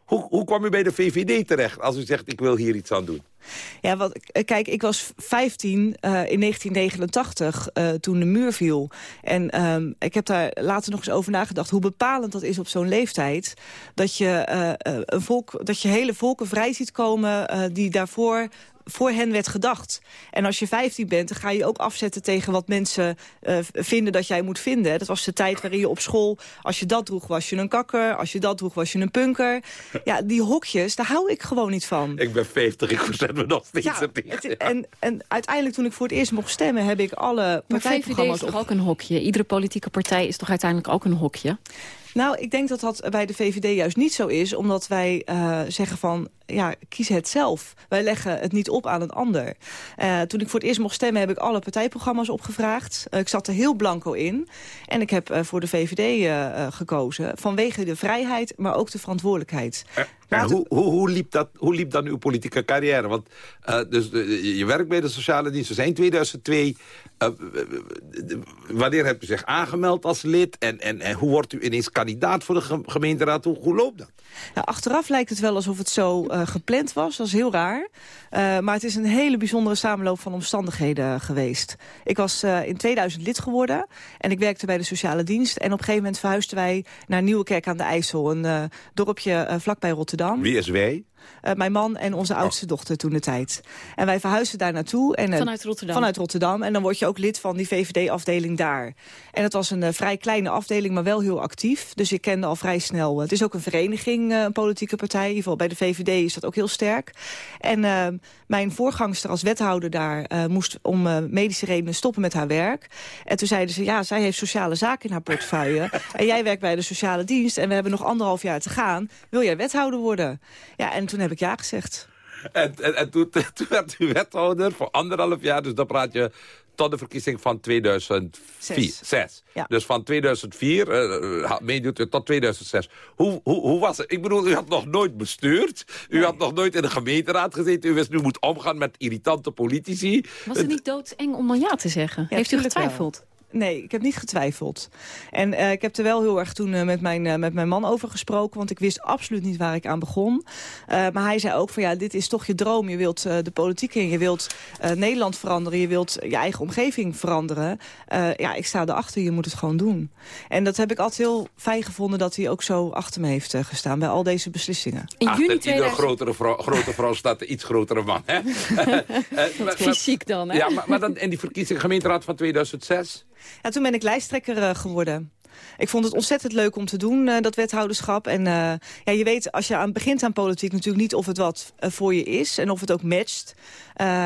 Hoe, hoe kwam u bij de VVD terecht als u zegt ik wil hier iets aan doen? Ja, wat, kijk, ik was 15 uh, in 1989 uh, toen de muur viel. En um, ik heb daar later nog eens over nagedacht... hoe bepalend dat is op zo'n leeftijd. Dat je, een volk, dat je hele volken vrij ziet komen die daarvoor voor hen werd gedacht. En als je 15 bent, dan ga je ook afzetten tegen wat mensen uh, vinden dat jij moet vinden. Dat was de tijd waarin je op school, als je dat droeg, was je een kakker. Als je dat droeg, was je een punker. Ja, die hokjes, daar hou ik gewoon niet van. Ik ben 50, ik verzet me nog steeds ja, het, en, en uiteindelijk toen ik voor het eerst mocht stemmen, heb ik alle partijprogramma's... VVD is toch ook een hokje? Iedere politieke partij is toch uiteindelijk ook een hokje? Nou, ik denk dat dat bij de VVD juist niet zo is. Omdat wij uh, zeggen van, ja, kies het zelf. Wij leggen het niet op aan een ander. Uh, toen ik voor het eerst mocht stemmen heb ik alle partijprogramma's opgevraagd. Uh, ik zat er heel blanco in. En ik heb voor de VVD gekozen. Vanwege de vrijheid, maar ook de verantwoordelijkheid. Hoe, hoe, hoe, liep dat, hoe liep dan uw politieke carrière? Want uh, dus, uh, je werkt bij de sociale dienst. Dus in 2002. Uh, wanneer hebt u zich aangemeld als lid? En, en, en hoe wordt u ineens kandidaat voor de gemeenteraad? Hoe, hoe loopt dat? Nou, achteraf lijkt het wel alsof het zo gepland was. Dat is heel raar. maar het is een hele bijzondere samenloop van omstandigheden geweest. Ik was in 2000 lid geworden. En ik werkte bij de sociale dienst. En op een gegeven moment verhuisden wij naar Nieuwekerk aan de IJssel. Een dorpje vlakbij Rotterdam. Wie is wij? Uh, mijn man en onze oudste oh. dochter toen de tijd. En wij verhuisden daar naartoe. En, uh, vanuit Rotterdam? Vanuit Rotterdam. En dan word je ook lid van die VVD-afdeling daar. En het was een uh, vrij kleine afdeling, maar wel heel actief. Dus ik kende al vrij snel... het is ook een vereniging, een politieke partij. In ieder geval bij de VVD is dat ook heel sterk. En mijn voorgangster als wethouder daar... moest om medische redenen stoppen met haar werk. En toen zeiden ze, ja, zij heeft sociale zaken in haar portefeuille. en jij werkt bij de sociale dienst. En we hebben nog anderhalf jaar te gaan. Wil jij wethouder worden? Ja, en toen heb ik ja gezegd. En, en, en toen, toen, werd u wethouder voor anderhalf jaar. Dus dan praat je tot de verkiezing van 2004. Zes. Ja. Dus van 2004 uh, meedoet u tot 2006. Hoe, hoe, hoe was het? Ik bedoel, u had nog nooit bestuurd. U nee. had nog nooit in de gemeenteraad gezeten. U wist nu moet omgaan met irritante politici. Was het niet doodeng om dan ja te zeggen? Ja, Heeft u getwijfeld? Wel. Nee, ik heb niet getwijfeld. En uh, ik heb er wel heel erg toen uh, met, mijn, uh, met mijn man over gesproken. Want ik wist absoluut niet waar ik aan begon. maar hij zei ook van ja, dit is toch je droom. Je wilt de politiek in, je wilt Nederland veranderen. Je wilt je eigen omgeving veranderen. ja, ik sta erachter, je moet het gewoon doen. En dat heb ik altijd heel fijn gevonden dat hij ook zo achter me heeft gestaan. Bij al deze beslissingen. In juni achter 2000... iedere grotere vrouw, grote vrouw staat een iets grotere man. Hè? Fysiek dan, hè? Ja, maar, maar dan in die verkiezing gemeenteraad van 2006... Ja, toen ben ik lijsttrekker uh, geworden. Ik vond het ontzettend leuk om te doen, uh, dat wethouderschap. En uh, ja, je weet, als je aan begint aan politiek natuurlijk niet of het wat voor je is. En of het ook matcht.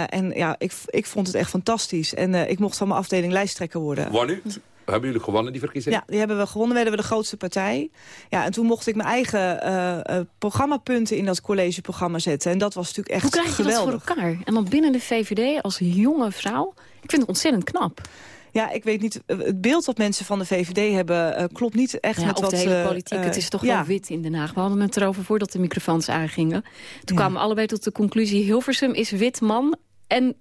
en ja, ik, ik vond het echt fantastisch. En ik mocht van mijn afdeling lijsttrekker worden. Wanneer? Hebben jullie gewonnen, die verkiezing? Ja, die hebben we gewonnen. Werden we de grootste partij. Ja, en toen mocht ik mijn eigen uh, uh, programmapunten in dat collegeprogramma zetten. En dat was natuurlijk echt geweldig. Hoe krijg je dat voor elkaar? En dan binnen de VVD als jonge vrouw? Ik vind het ontzettend knap. Ja, ik weet niet. Het beeld dat mensen van de VVD hebben uh, klopt niet echt ja, met wat... de hele politiek. Uh, het is toch ja. wel wit in Den Haag. We hadden het erover voordat de microfoons aangingen. Toen ja. kwamen we allebei tot de conclusie... Hilversum is wit man en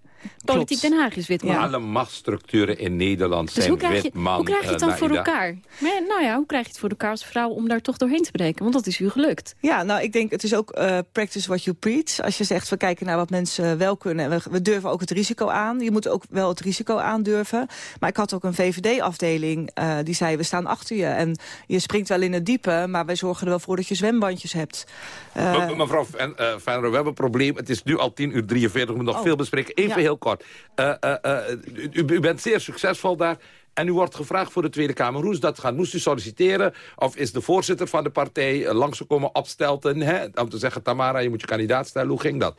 Politiek Den Haag is wit man. Alle machtsstructuren in Nederland dus zijn hoe krijg je, wit man. Hoe krijg je het dan voor elkaar? Maar, nou ja, hoe krijg je het voor elkaar als vrouw om daar toch doorheen te breken? Want dat is u gelukt. Ja, nou ik denk het is ook uh, practice what you preach. Als je zegt we kijken naar wat mensen wel kunnen. We, we durven ook het risico aan. Je moet ook wel het risico aandurven. Maar ik had ook een VVD-afdeling uh, die zei we staan achter je. En je springt wel in het diepe, maar wij zorgen er wel voor dat je zwembandjes hebt. Uh, Me, mevrouw uh, Van, we hebben een probleem. Het is nu al 10 uur 43, we moeten nog oh. veel bespreken. Even ja. heel kort. Uh, uh, uh, u, u, bent zeer succesvol daar. En u wordt gevraagd voor de Tweede Kamer. Hoe is dat gaan? Moest u solliciteren? Of is de voorzitter van de partij langsgekomen opstelten? Hè? Om te zeggen, Tamara, je moet je kandidaat stellen. Hoe ging dat?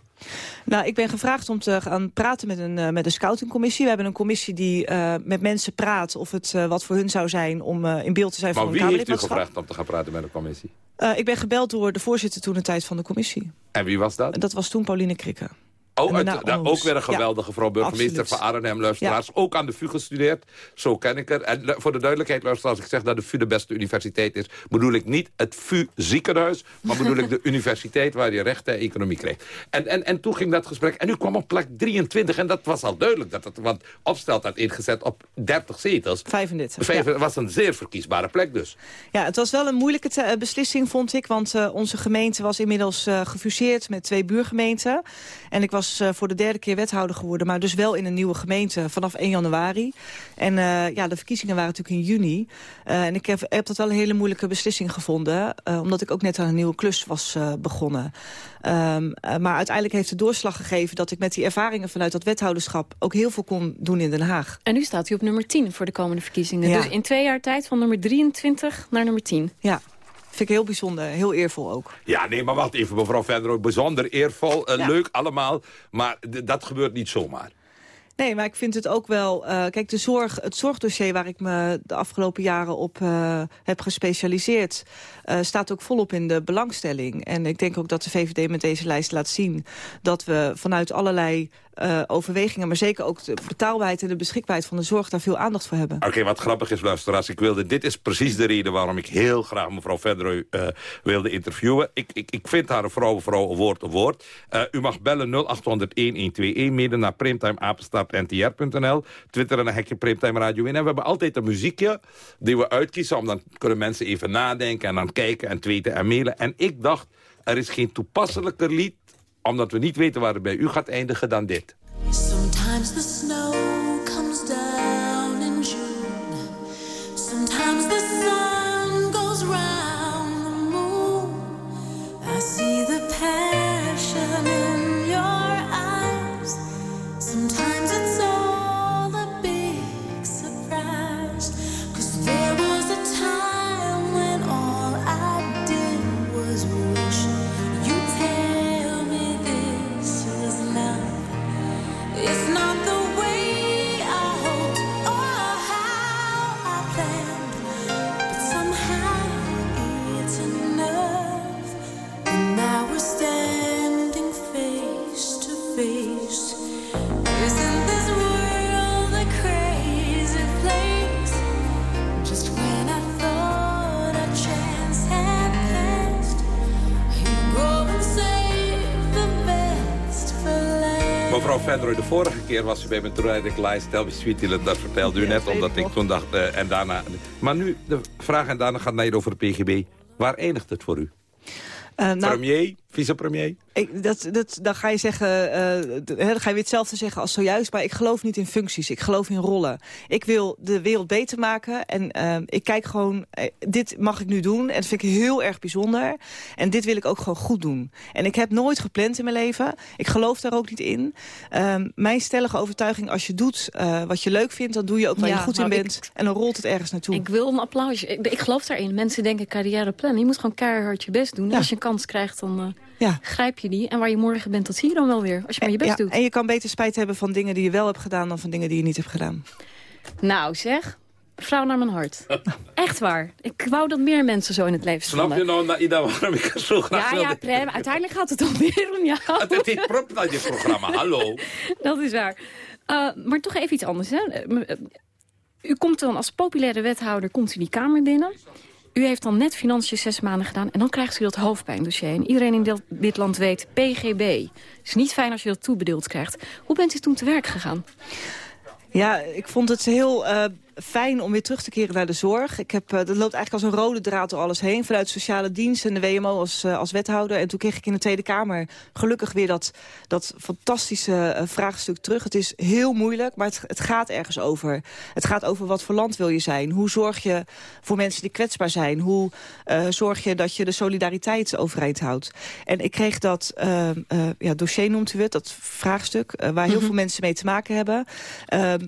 Nou, ik ben gevraagd om te gaan praten met een, uh, met een scoutingcommissie. We hebben een commissie die uh, met mensen praat of het uh, wat voor hun zou zijn om in beeld te zijn maar van een Maar wie heeft u gevraagd om te gaan praten met een commissie? ik ben gebeld door de voorzitter toen de tijd van de commissie. En wie was dat? Dat was toen Pauline Krikke. Oh, uit- nou, ook weer een Ja, geweldige vrouw, burgemeester absoluut. van Arnhem, luisteraars. Ook aan de VU gestudeerd, zo ken ik haar. En voor de duidelijkheid, luisteraars, als ik zeg dat de VU de beste universiteit is... bedoel ik niet het VU ziekenhuis, maar bedoel ik de universiteit... waar je rechten en economie krijgt. En, en, en toen ging dat gesprek, en u kwam op plek 23... en dat was al duidelijk, dat het, want Opstelt had ingezet op 30 zetels. 35, Vijf- ja. was een zeer verkiesbare plek dus. Ja, het was wel een moeilijke eh, beslissing, vond ik. Want eh, onze gemeente was inmiddels eh, gefuseerd met twee buurgemeenten. En ik was eh, voor de derde keer wethouder geworden. Maar dus wel in een nieuwe gemeente vanaf 1 januari. En eh, ja, de verkiezingen waren natuurlijk in juni. Eh, en ik heb, heb dat wel een hele moeilijke beslissing gevonden. omdat ik ook net aan een nieuwe klus was begonnen. Ehm, eh, maar uiteindelijk heeft de doorslag gegeven... dat ik met die ervaringen vanuit dat wethouderschap... ook heel veel kon doen in Den Haag. En nu staat u op nummer 10 voor de komende verkiezingen. Ja. Dus in twee jaar tijd van nummer 23 naar nummer 10. Ja, vind ik heel bijzonder. Heel eervol ook. Ja, nee, maar wacht even, mevrouw Venro. Bijzonder eervol, eh, Ja. leuk allemaal. Maar dat gebeurt niet zomaar. Nee, maar ik vind het ook wel... eh, kijk, de zorg, het zorgdossier waar ik me de afgelopen jaren op eh, heb gespecialiseerd... staat ook volop in de belangstelling. En ik denk ook dat de VVD met deze lijst laat zien... dat we vanuit allerlei eh, overwegingen... maar zeker ook de betaalbaarheid en de beschikbaarheid van de zorg... daar veel aandacht voor hebben. Oké, wat grappig is, luisteraars. Ik wilde, dit is precies de reden waarom ik heel graag mevrouw Verdroy eh, wilde interviewen. Ik, ik, ik vind haar een vrouw, vrouw, woord, woord. Eh, u mag bellen 0800-1121, mede naar primtimeapenstaartntr.nl. Twitter en een hekje Primtime Radio in. En we hebben altijd een muziekje die we uitkiezen. Om dan kunnen mensen even nadenken en dan kijken en tweeten en mailen. En ik dacht, er is geen toepasselijker lied... omdat we niet weten waar het bij u gaat eindigen dan dit. Mevrouw Verdroy, de vorige keer was u bij mijn Toerijdik Live. Tell me dat vertelde u net, omdat ik toen dacht... eh, en daarna, maar nu, de vraag en daarna gaat het over de PGB. Waar eindigt het voor u? Eh, nou, Premier? Vicepremier? Ik, dat, dat, dan ga je zeggen, eh, dan ga je weer hetzelfde zeggen als zojuist. Maar ik geloof niet in functies. Ik geloof in rollen. Ik wil de wereld beter maken. En eh, ik kijk gewoon, eh, dit mag ik nu doen. En dat vind ik heel erg bijzonder. En dit wil ik ook gewoon goed doen. En ik heb nooit gepland in mijn leven. Ik geloof daar ook niet in. Ehm, mijn stellige overtuiging, als je doet eh, wat je leuk vindt... dan doe je ook waar Ja, je goed in bent. En dan rolt het ergens naartoe. Ik wil een applausje. Ik, ik geloof daarin. Mensen denken carrière plannen. Je moet gewoon keihard je best doen. En Ja. Als je een kans krijgt, dan eh, Ja. grijp je die. En waar je morgen bent, dat zie je dan wel weer. Als je maar je best Ja, doet. en je kan beter spijt hebben van dingen die je wel hebt gedaan... dan van dingen die je niet hebt gedaan. Nou zeg, vrouw naar mijn hart. Echt waar. Ik wou dat meer mensen zo in het leven Snap stonden. je nou, Naida, waarom ik zo graag Ja, ja, Prem. Uiteindelijk gaat het om weer om jou. Het heet prop naar dit programma, hallo. Dat is waar. Uh, maar toch even iets anders. Hè. Uh, U komt dan als populaire wethouder komt u die Kamer binnen. U heeft dan net financiën zes maanden gedaan... en dan krijgt u dat hoofdpijndossier. En iedereen in dit, land weet, PGB. Is niet fijn als je dat toebedeeld krijgt. Hoe bent u toen te werk gegaan? Ja, ik vond het heel uh, fijn om weer terug te keren naar de zorg. Ik heb, uh, dat loopt eigenlijk als een rode draad door alles heen. Vanuit sociale dienst en de WMO als, uh, als wethouder. En toen kreeg ik in de Tweede Kamer gelukkig weer dat, dat fantastische vraagstuk terug. Het is heel moeilijk, maar het, het gaat ergens over. Het gaat over wat voor land wil je zijn. Hoe zorg je voor mensen die kwetsbaar zijn? Hoe zorg je dat je de solidariteit overeind houdt? En ik kreeg dat ja, dossier, noemt u het, dat vraagstuk... waar heel mm -hmm. veel mensen mee te maken hebben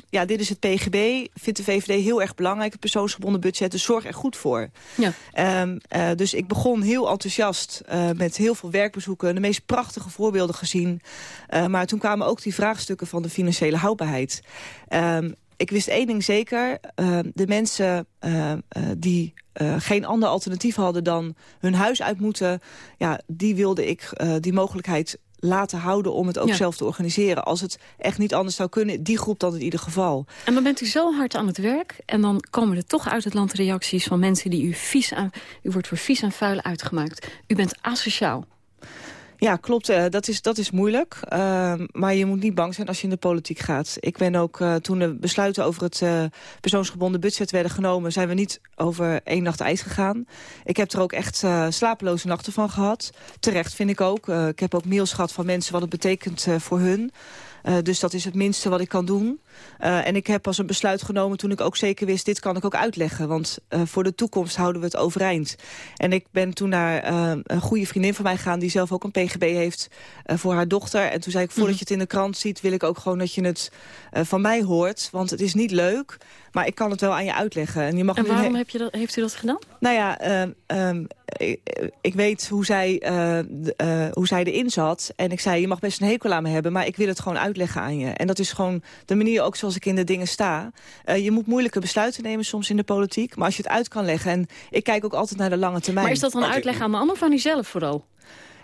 ja, dit is het PGB. Vindt de VVD heel erg belangrijk, het persoonsgebonden budget. Dus zorg er goed voor. Ja. Um, uh, dus ik begon heel enthousiast uh, met heel veel werkbezoeken. De meest prachtige voorbeelden gezien. Uh, maar toen kwamen ook die vraagstukken van de financiële houdbaarheid. Um, ik wist één ding zeker. de mensen die geen ander alternatief hadden dan hun huis uit moeten... Ja, die wilde ik die mogelijkheid laten houden om het ook Ja. zelf te organiseren. Als het echt niet anders zou kunnen, die groep dan in ieder geval. En dan bent u zo hard aan het werk... en dan komen er toch uit het land reacties van mensen die u vies aan... u wordt voor vies en vuil uitgemaakt. U bent asociaal. Ja, klopt. eh, dat, is, dat is moeilijk. Ehm, maar je moet niet bang zijn als je in de politiek gaat. Ik ben ook, eh, toen de besluiten over het eh, persoonsgebonden budget werden genomen... zijn we niet over één nacht ijs gegaan. Ik heb er ook echt slapeloze nachten van gehad. Terecht vind ik ook. Ik heb ook mails gehad van mensen wat het betekent voor hun. Eh, dus dat is het minste wat ik kan doen. Eh, en ik heb pas een besluit genomen toen ik ook zeker wist... dit kan ik ook uitleggen, want eh, voor de toekomst houden we het overeind. En ik ben toen naar een goede vriendin van mij gegaan... die zelf ook een PGB heeft voor haar dochter. En toen zei ik, voordat je het in de krant ziet... wil ik ook gewoon dat je het van mij hoort. Want het is niet leuk, maar ik kan het wel aan je uitleggen. En, je mag En waarom he- heb je dat, heeft u dat gedaan? nou ja, ehm, ehm, ik, ik weet hoe zij, eh, eh, hoe zij erin zat. En ik zei, je mag best een hekel aan me hebben... maar ik wil het gewoon uitleggen aan je. En dat is gewoon de manier ook zoals ik in de dingen sta. Eh, je moet moeilijke besluiten nemen soms in de politiek. Maar als je het uit kan leggen... en ik kijk ook altijd naar de lange termijn. Maar is dat dan uitleggen aan de ander of aan uzelf vooral?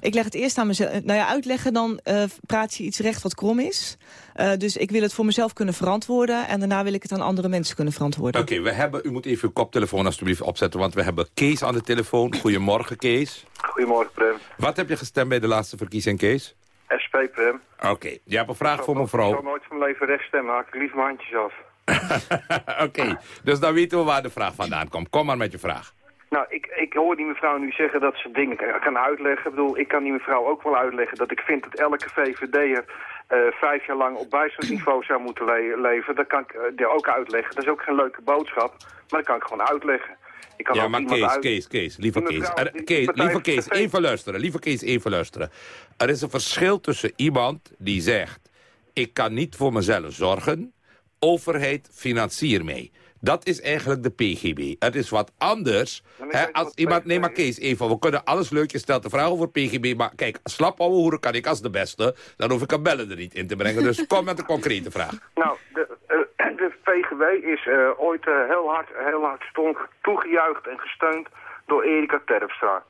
Ik leg het eerst aan mezelf. Nou ja, uitleggen, dan eh, praat je iets recht wat krom is. Eh, dus ik wil het voor mezelf kunnen verantwoorden... en daarna wil ik het aan andere mensen kunnen verantwoorden. Oké, we hebben, u moet even uw koptelefoon alstublieft opzetten... want we hebben Kees aan de telefoon. Goedemorgen, Kees. Goedemorgen, Prem. Wat heb je gestemd bij de laatste verkiezing, Kees? SP, Prem. Oké, je hebt een vraag voor Ik mevrouw. zal nooit van mijn leven recht stemmen, haak ik lief mijn handjes af. Oké, dus dan weten we waar de vraag vandaan komt. Kom maar met je vraag. Nou, ik, ik hoor die mevrouw nu zeggen dat ze dingen kan- uitleggen. Ik bedoel, ik kan die mevrouw ook wel uitleggen dat ik vind dat elke VVD'er eh vijf jaar lang op bijstandsniveau zou moeten le- leven. Dat kan ik eh, die ook uitleggen. Dat is ook geen leuke boodschap, maar dat kan ik gewoon uitleggen. Ik kan Ja, maar Kees, uit- Kees, Kees, lieve Kees. Er- Kees, lieve Kees, even luisteren. Lieve Kees, even luisteren. Er is een verschil tussen iemand die zegt... ik kan niet voor mezelf zorgen, overheid financier mij. Dat is eigenlijk de PGB. Het is wat anders. Hè, als iemand, nee maar Kees, even, we kunnen alles leuk, je stelt de vraag over PGB, maar kijk, slap ouwe hoeren kan ik als de beste, dan hoef ik een bellen er niet in te brengen. Dus kom met een concrete vraag. Nou, de, eh, de VGW is eh, ooit eh, heel hard, heel hard stond toegejuicht en gesteund door Erika Terpstra.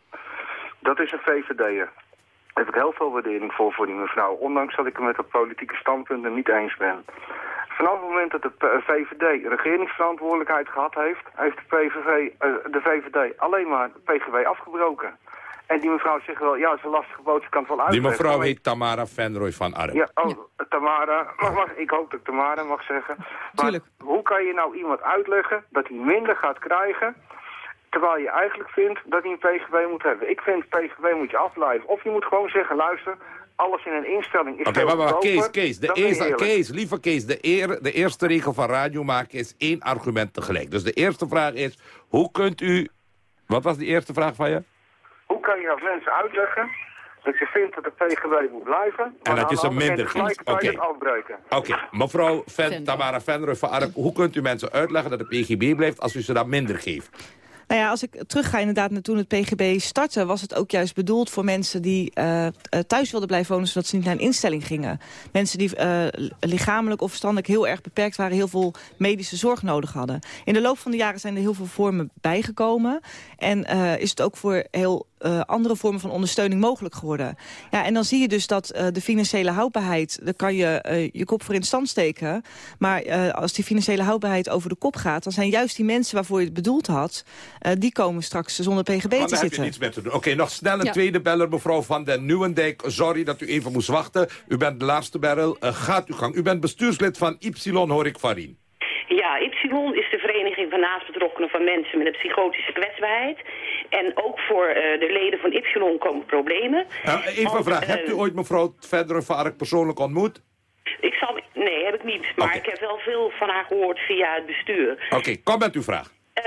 Dat is een VVD'er. Daar heb ik heel veel waardering voor, voor die mevrouw. Ondanks dat ik het met de politieke standpunten niet eens ben. Vanaf het moment dat de P- VVD regeringsverantwoordelijkheid gehad heeft... heeft de, PVV, eh, de VVD alleen maar de PGW afgebroken. En die mevrouw zegt wel, ja, het is een lastige boodschap, kan het wel Die mevrouw heet Tamara Venroy van Ark. ja, oh, Tamara. Mag, mag, ik hoop dat ik Tamara mag zeggen. Maar hoe kan je nou iemand uitleggen dat hij minder gaat krijgen... terwijl je eigenlijk vindt dat hij een PGW moet hebben? Ik vind PGW moet je afblijven. Of je moet gewoon zeggen, luister, alles in een instelling is Oké, veel maar, Kees, Kees, de dan eerste. Kees, lieve Kees, de, eer, de eerste regel van radio maken is één argument tegelijk. Dus de eerste vraag is, hoe kunt u... Wat was de eerste vraag van je? Hoe kan je dat mensen uitleggen dat je vindt dat de PGW moet blijven... maar dat je ze minder geeft. Oké. het afbreken? Oké, mevrouw Ven, Tamara Venroy van Ark, hoe kunt u mensen uitleggen dat de PGB blijft als u ze dat minder geeft? Nou ja, als ik terug ga inderdaad naar toen het PGB startte... was het ook juist bedoeld voor mensen die eh, eh, thuis wilden blijven wonen... zodat ze niet naar een instelling gingen. Mensen die eh, lichamelijk of verstandelijk heel erg beperkt waren... heel veel medische zorg nodig hadden. In de loop van de jaren zijn er heel veel vormen bijgekomen. En is het ook voor heel eh, andere vormen van ondersteuning mogelijk geworden. Ja, en dan zie je dus dat eh, de financiële houdbaarheid... daar kan je eh, je kop voor in stand steken. Maar eh, als die financiële houdbaarheid over de kop gaat... dan zijn juist die mensen waarvoor je het bedoeld had... eh, die komen straks zonder PGB te daar heb je zitten. niets te doen. Oké, nog snel een Ja. tweede beller, mevrouw Van den Nieuwendijk. Sorry dat u even moest wachten. U bent de laatste beller. Gaat uw gang. U bent bestuurslid van Ypsilon, hoor ik van Rien. Ja, vereniging van naastbetrokkenen van mensen met een psychotische kwetsbaarheid. En ook voor eh, de leden van Ypsilon komen problemen. Eh, even een vraag. eh, Hebt u ooit mevrouw Venroy van Ark persoonlijk ontmoet? Ik zal, nee, heb ik niet. Maar ik heb wel veel van haar gehoord via het bestuur. Oké, kom met uw vraag. Eh,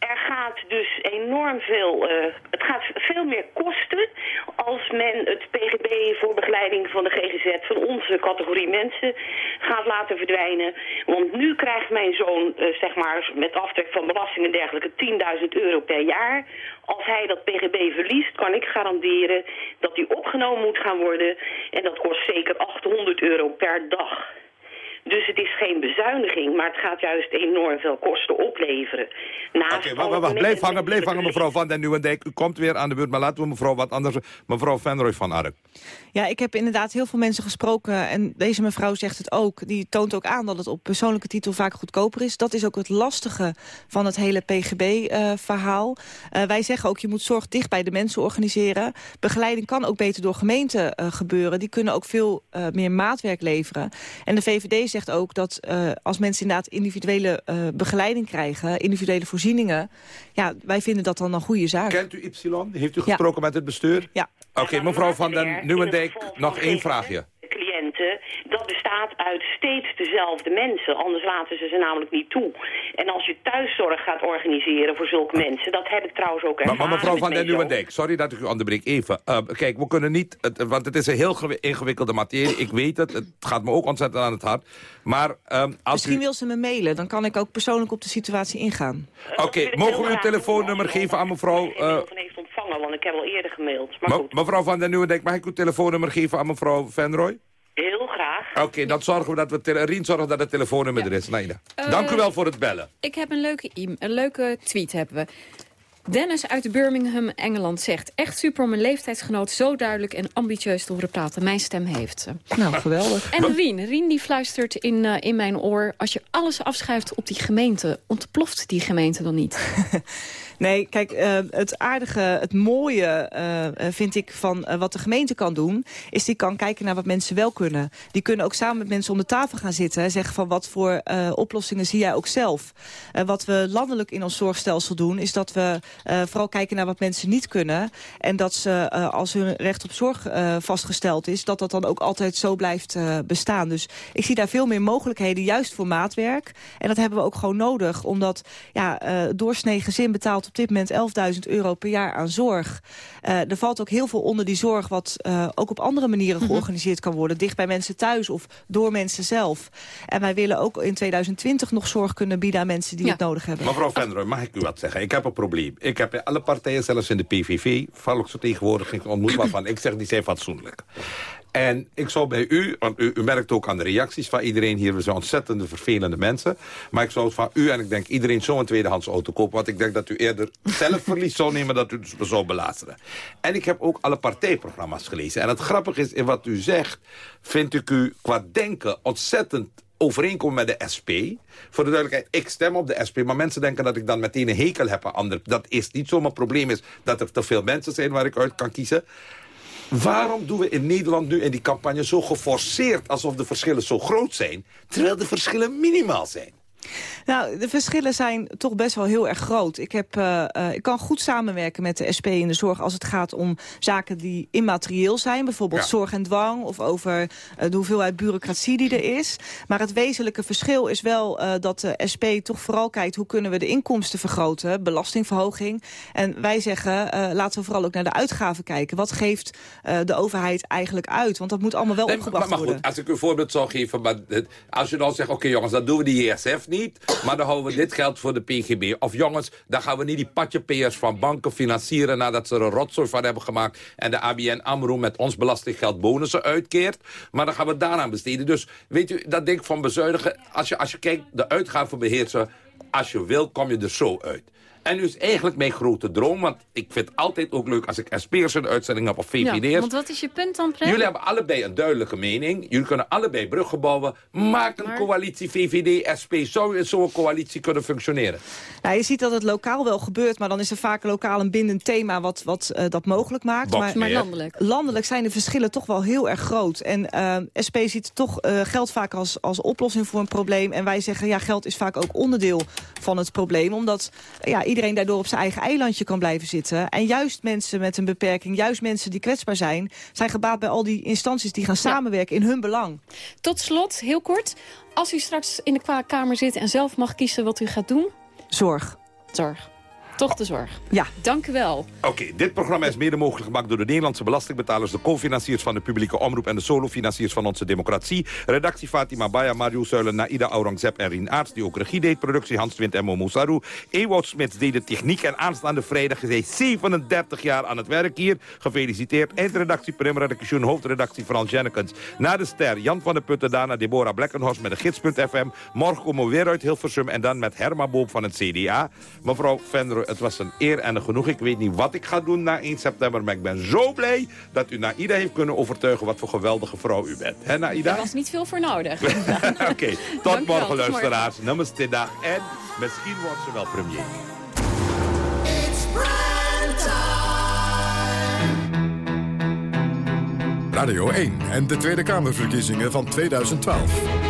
er gaat dus enorm veel, eh, het gaat veel meer kosten als men het PGB voor begeleiding van de GGZ, van onze categorie mensen, gaat laten verdwijnen. Want nu krijgt mijn zoon, eh, zeg maar, met aftrek van belasting en dergelijke, 10.000 euro per jaar. Als hij dat PGB verliest, kan ik garanderen dat hij opgenomen moet gaan worden. En dat kost zeker 800 euro per dag. Dus het is geen bezuiniging, maar het gaat juist enorm veel kosten opleveren. Oké, wacht, wacht, Blijf hangen, blijf hangen, mevrouw Van den Nieuwendijk. U komt weer aan de beurt, maar laten we mevrouw wat anders... Mevrouw Venroy van Ark. Ja, ik heb inderdaad heel veel mensen gesproken en deze mevrouw zegt het ook. Die toont ook aan dat het op persoonlijke titel vaak goedkoper is. Dat is ook het lastige van het hele PGB-verhaal. Eh, wij zeggen ook, je moet zorg dicht bij de mensen organiseren. Begeleiding kan ook beter door gemeenten eh, gebeuren. Die kunnen ook veel eh, meer maatwerk leveren. En de VVD zegt ook dat eh, als mensen inderdaad individuele eh, begeleiding krijgen... individuele voorzieningen, ja, wij vinden dat dan een goede zaak. Kent u Y? Heeft u gesproken met het bestuur? Ja. Oké, mevrouw Van den Nieuwendijk, nog één vraagje. cliënten, dat bestaat uit steeds dezelfde mensen. Anders laten ze ze namelijk niet toe. En als je thuiszorg gaat organiseren voor zulke mensen... dat heb ik trouwens ook ervaren. maar mevrouw Van den. Nieuwendijk, sorry dat ik u onderbreek, even. Uh, kijk, we kunnen niet, het- want het is een heel gewi- ingewikkelde materie. Ik weet het, het gaat me ook ontzettend aan het hart. Maar um, als Misschien u... wil ze me mailen, dan kan ik ook persoonlijk op de situatie ingaan. Oké, mogen we uw telefoonnummer geven aan mevrouw... uh, van ontvangen, want ik heb al eerder gemaild. Maar me- goed, mevrouw Van den Nieuwendijk, mag ik uw telefoonnummer geven aan mevrouw Venroy? heel graag. Oké, dan zorgen we dat we... Rien zorgt dat het telefoonnummer er is. Naida. Eh, Dank u wel voor het bellen. Ik heb een leuke, e- een leuke tweet hebben we. Dennis uit Birmingham, Engeland zegt... echt super om een leeftijdsgenoot zo duidelijk en ambitieus te horen praten. Mijn stem heeft ze. Nou, geweldig. En Rien, Rien die fluistert in, eh, in mijn oor... als je alles afschuift op die gemeente, ontploft die gemeente dan niet? Nee, kijk, eh, het aardige, het mooie eh, eh, vind ik van wat de gemeente kan doen... is die kan kijken naar wat mensen wel kunnen. Die kunnen ook samen met mensen om de tafel gaan zitten... en zeggen van wat voor oplossingen zie jij ook zelf. Wat we landelijk in ons zorgstelsel doen... is dat we vooral kijken naar wat mensen niet kunnen... en dat ze, als hun recht op zorg vastgesteld is... dat dat dan ook altijd zo blijft bestaan. Dus ik zie daar veel meer mogelijkheden, juist voor maatwerk. En dat hebben we ook gewoon nodig, omdat ja, doorsnee gezin betaalt op dit moment 11.000 euro per jaar aan zorg. Eh, er valt ook heel veel onder die zorg wat eh, ook op andere manieren georganiseerd kan worden. Dicht bij mensen thuis of door mensen zelf. En wij willen ook in 2020 nog zorg kunnen bieden aan mensen die het nodig hebben. Mevrouw Venroy, mag ik u wat zeggen? Ik heb een probleem. Ik heb in alle partijen, zelfs in de PVV, volksvertegenwoordiging ontmoet... waarvan ik zeg, die zijn fatsoenlijk. En ik zou bij u, want u, u merkt ook aan de reacties van iedereen hier... we zijn ontzettende vervelende mensen. Maar ik zou van u en ik denk iedereen zo'n tweedehands auto kopen... want ik denk dat u eerder zelf verlies zou nemen... dat u het dus zou belasteren. En ik heb ook alle partijprogramma's gelezen. En het grappige is, in wat u zegt... vind ik u qua denken ontzettend overeenkomen met de SP. Voor de duidelijkheid, ik stem op de SP... maar mensen denken dat ik dan meteen een hekel heb aan anderen. Dat is niet zo. Mijn probleem is dat er te veel mensen zijn waar ik uit kan kiezen. Waarom doen we in Nederland nu in die campagne zo geforceerd... alsof de verschillen zo groot zijn... terwijl de verschillen minimaal zijn? Nou, de verschillen zijn toch best wel heel erg groot. Ik, heb, eh, eh, ik kan goed samenwerken met de SP in de zorg als het gaat om zaken die immaterieel zijn. Bijvoorbeeld Ja. zorg en dwang of over eh, de hoeveelheid bureaucratie die er is. Maar het wezenlijke verschil is wel dat de SP toch vooral kijkt... hoe kunnen we de inkomsten vergroten, belastingverhoging. En wij zeggen, laten we vooral ook naar de uitgaven kijken. Wat geeft de overheid eigenlijk uit? Want dat moet allemaal wel Nee, opgebracht maar, maar worden. goed, als ik u een voorbeeld zou geven... Maar, als je dan zegt, oké jongens, dan doen we die ESF niet... maar dan houden we dit geld voor de PGB. Of jongens, dan gaan we niet die patjepeers van banken financieren... nadat ze er een rotzooi van hebben gemaakt... en de ABN AMRO met ons belastinggeld bonussen uitkeert. Maar dan gaan we daaraan besteden. Dus weet u, dat denk ik van bezuinigen... als je, als je kijkt, de uitgavenbeheerser... als je wil, kom je er zo uit. En nu is eigenlijk mijn grote droom... want ik vind het altijd ook leuk als ik SP'ers de uitzending heb... of VVD'ers... Ja, want wat is je punt dan, Prem? Jullie hebben allebei een duidelijke mening. Jullie kunnen allebei bruggen bouwen. Maak een coalitie VVD-SP. Zou in zo'n coalitie kunnen functioneren? Nou, je ziet dat het lokaal wel gebeurt, maar dan is er vaak lokaal een bindend thema wat, wat eh, dat mogelijk maakt. Maar. Maar landelijk? Landelijk zijn de verschillen toch wel heel erg groot. En eh, SP ziet toch eh, geld vaak als, als oplossing voor een probleem. En wij zeggen, ja, geld is vaak ook onderdeel van het probleem. Omdat ja, iedereen daardoor op zijn eigen eilandje kan blijven zitten. En juist mensen met een beperking, juist mensen die kwetsbaar zijn... zijn gebaat bij al die instanties die gaan samenwerken in hun belang. Tot slot, heel kort. Als u straks in de kamer zit en zelf mag kiezen wat u gaat doen... Zorg. Zorg. Toch de zorg. Ja. Dank u wel. Oké, dit programma is mede mogelijk gemaakt door de Nederlandse belastingbetalers... de co-financiers van de publieke omroep en de solo-financiers van onze democratie. Redactie Fatima Baya, Mario Zuilen, Naida Aurangzeb en Rien Aarts... die ook regie deed, productie Hans Twint en Momo Saru. Ewout Smits deed de techniek en aanstaande vrijdag is hij 37 jaar aan het werk hier. Gefeliciteerd. Eindredactie Prim Redactie, hoofdredactie Frans Jennekens. Na de ster Jan van der Putten, daarna Deborah Blekkenhorst met de gids.fm. Morgen komen we weer uit Hilversum en dan met Herma Boop van het CDA. Mevrouw Venro, het was een eer en een genoeg. Ik weet niet wat ik ga doen na 1 september, maar ik ben zo blij dat u Naida heeft kunnen overtuigen wat voor geweldige vrouw u bent. Hè, Naida? Er was niet veel voor nodig. Oké, tot Dank u wel, morgen luisteraars. Namaste dag en misschien wordt ze wel premier. Radio 1 en de Tweede Kamerverkiezingen van 2012.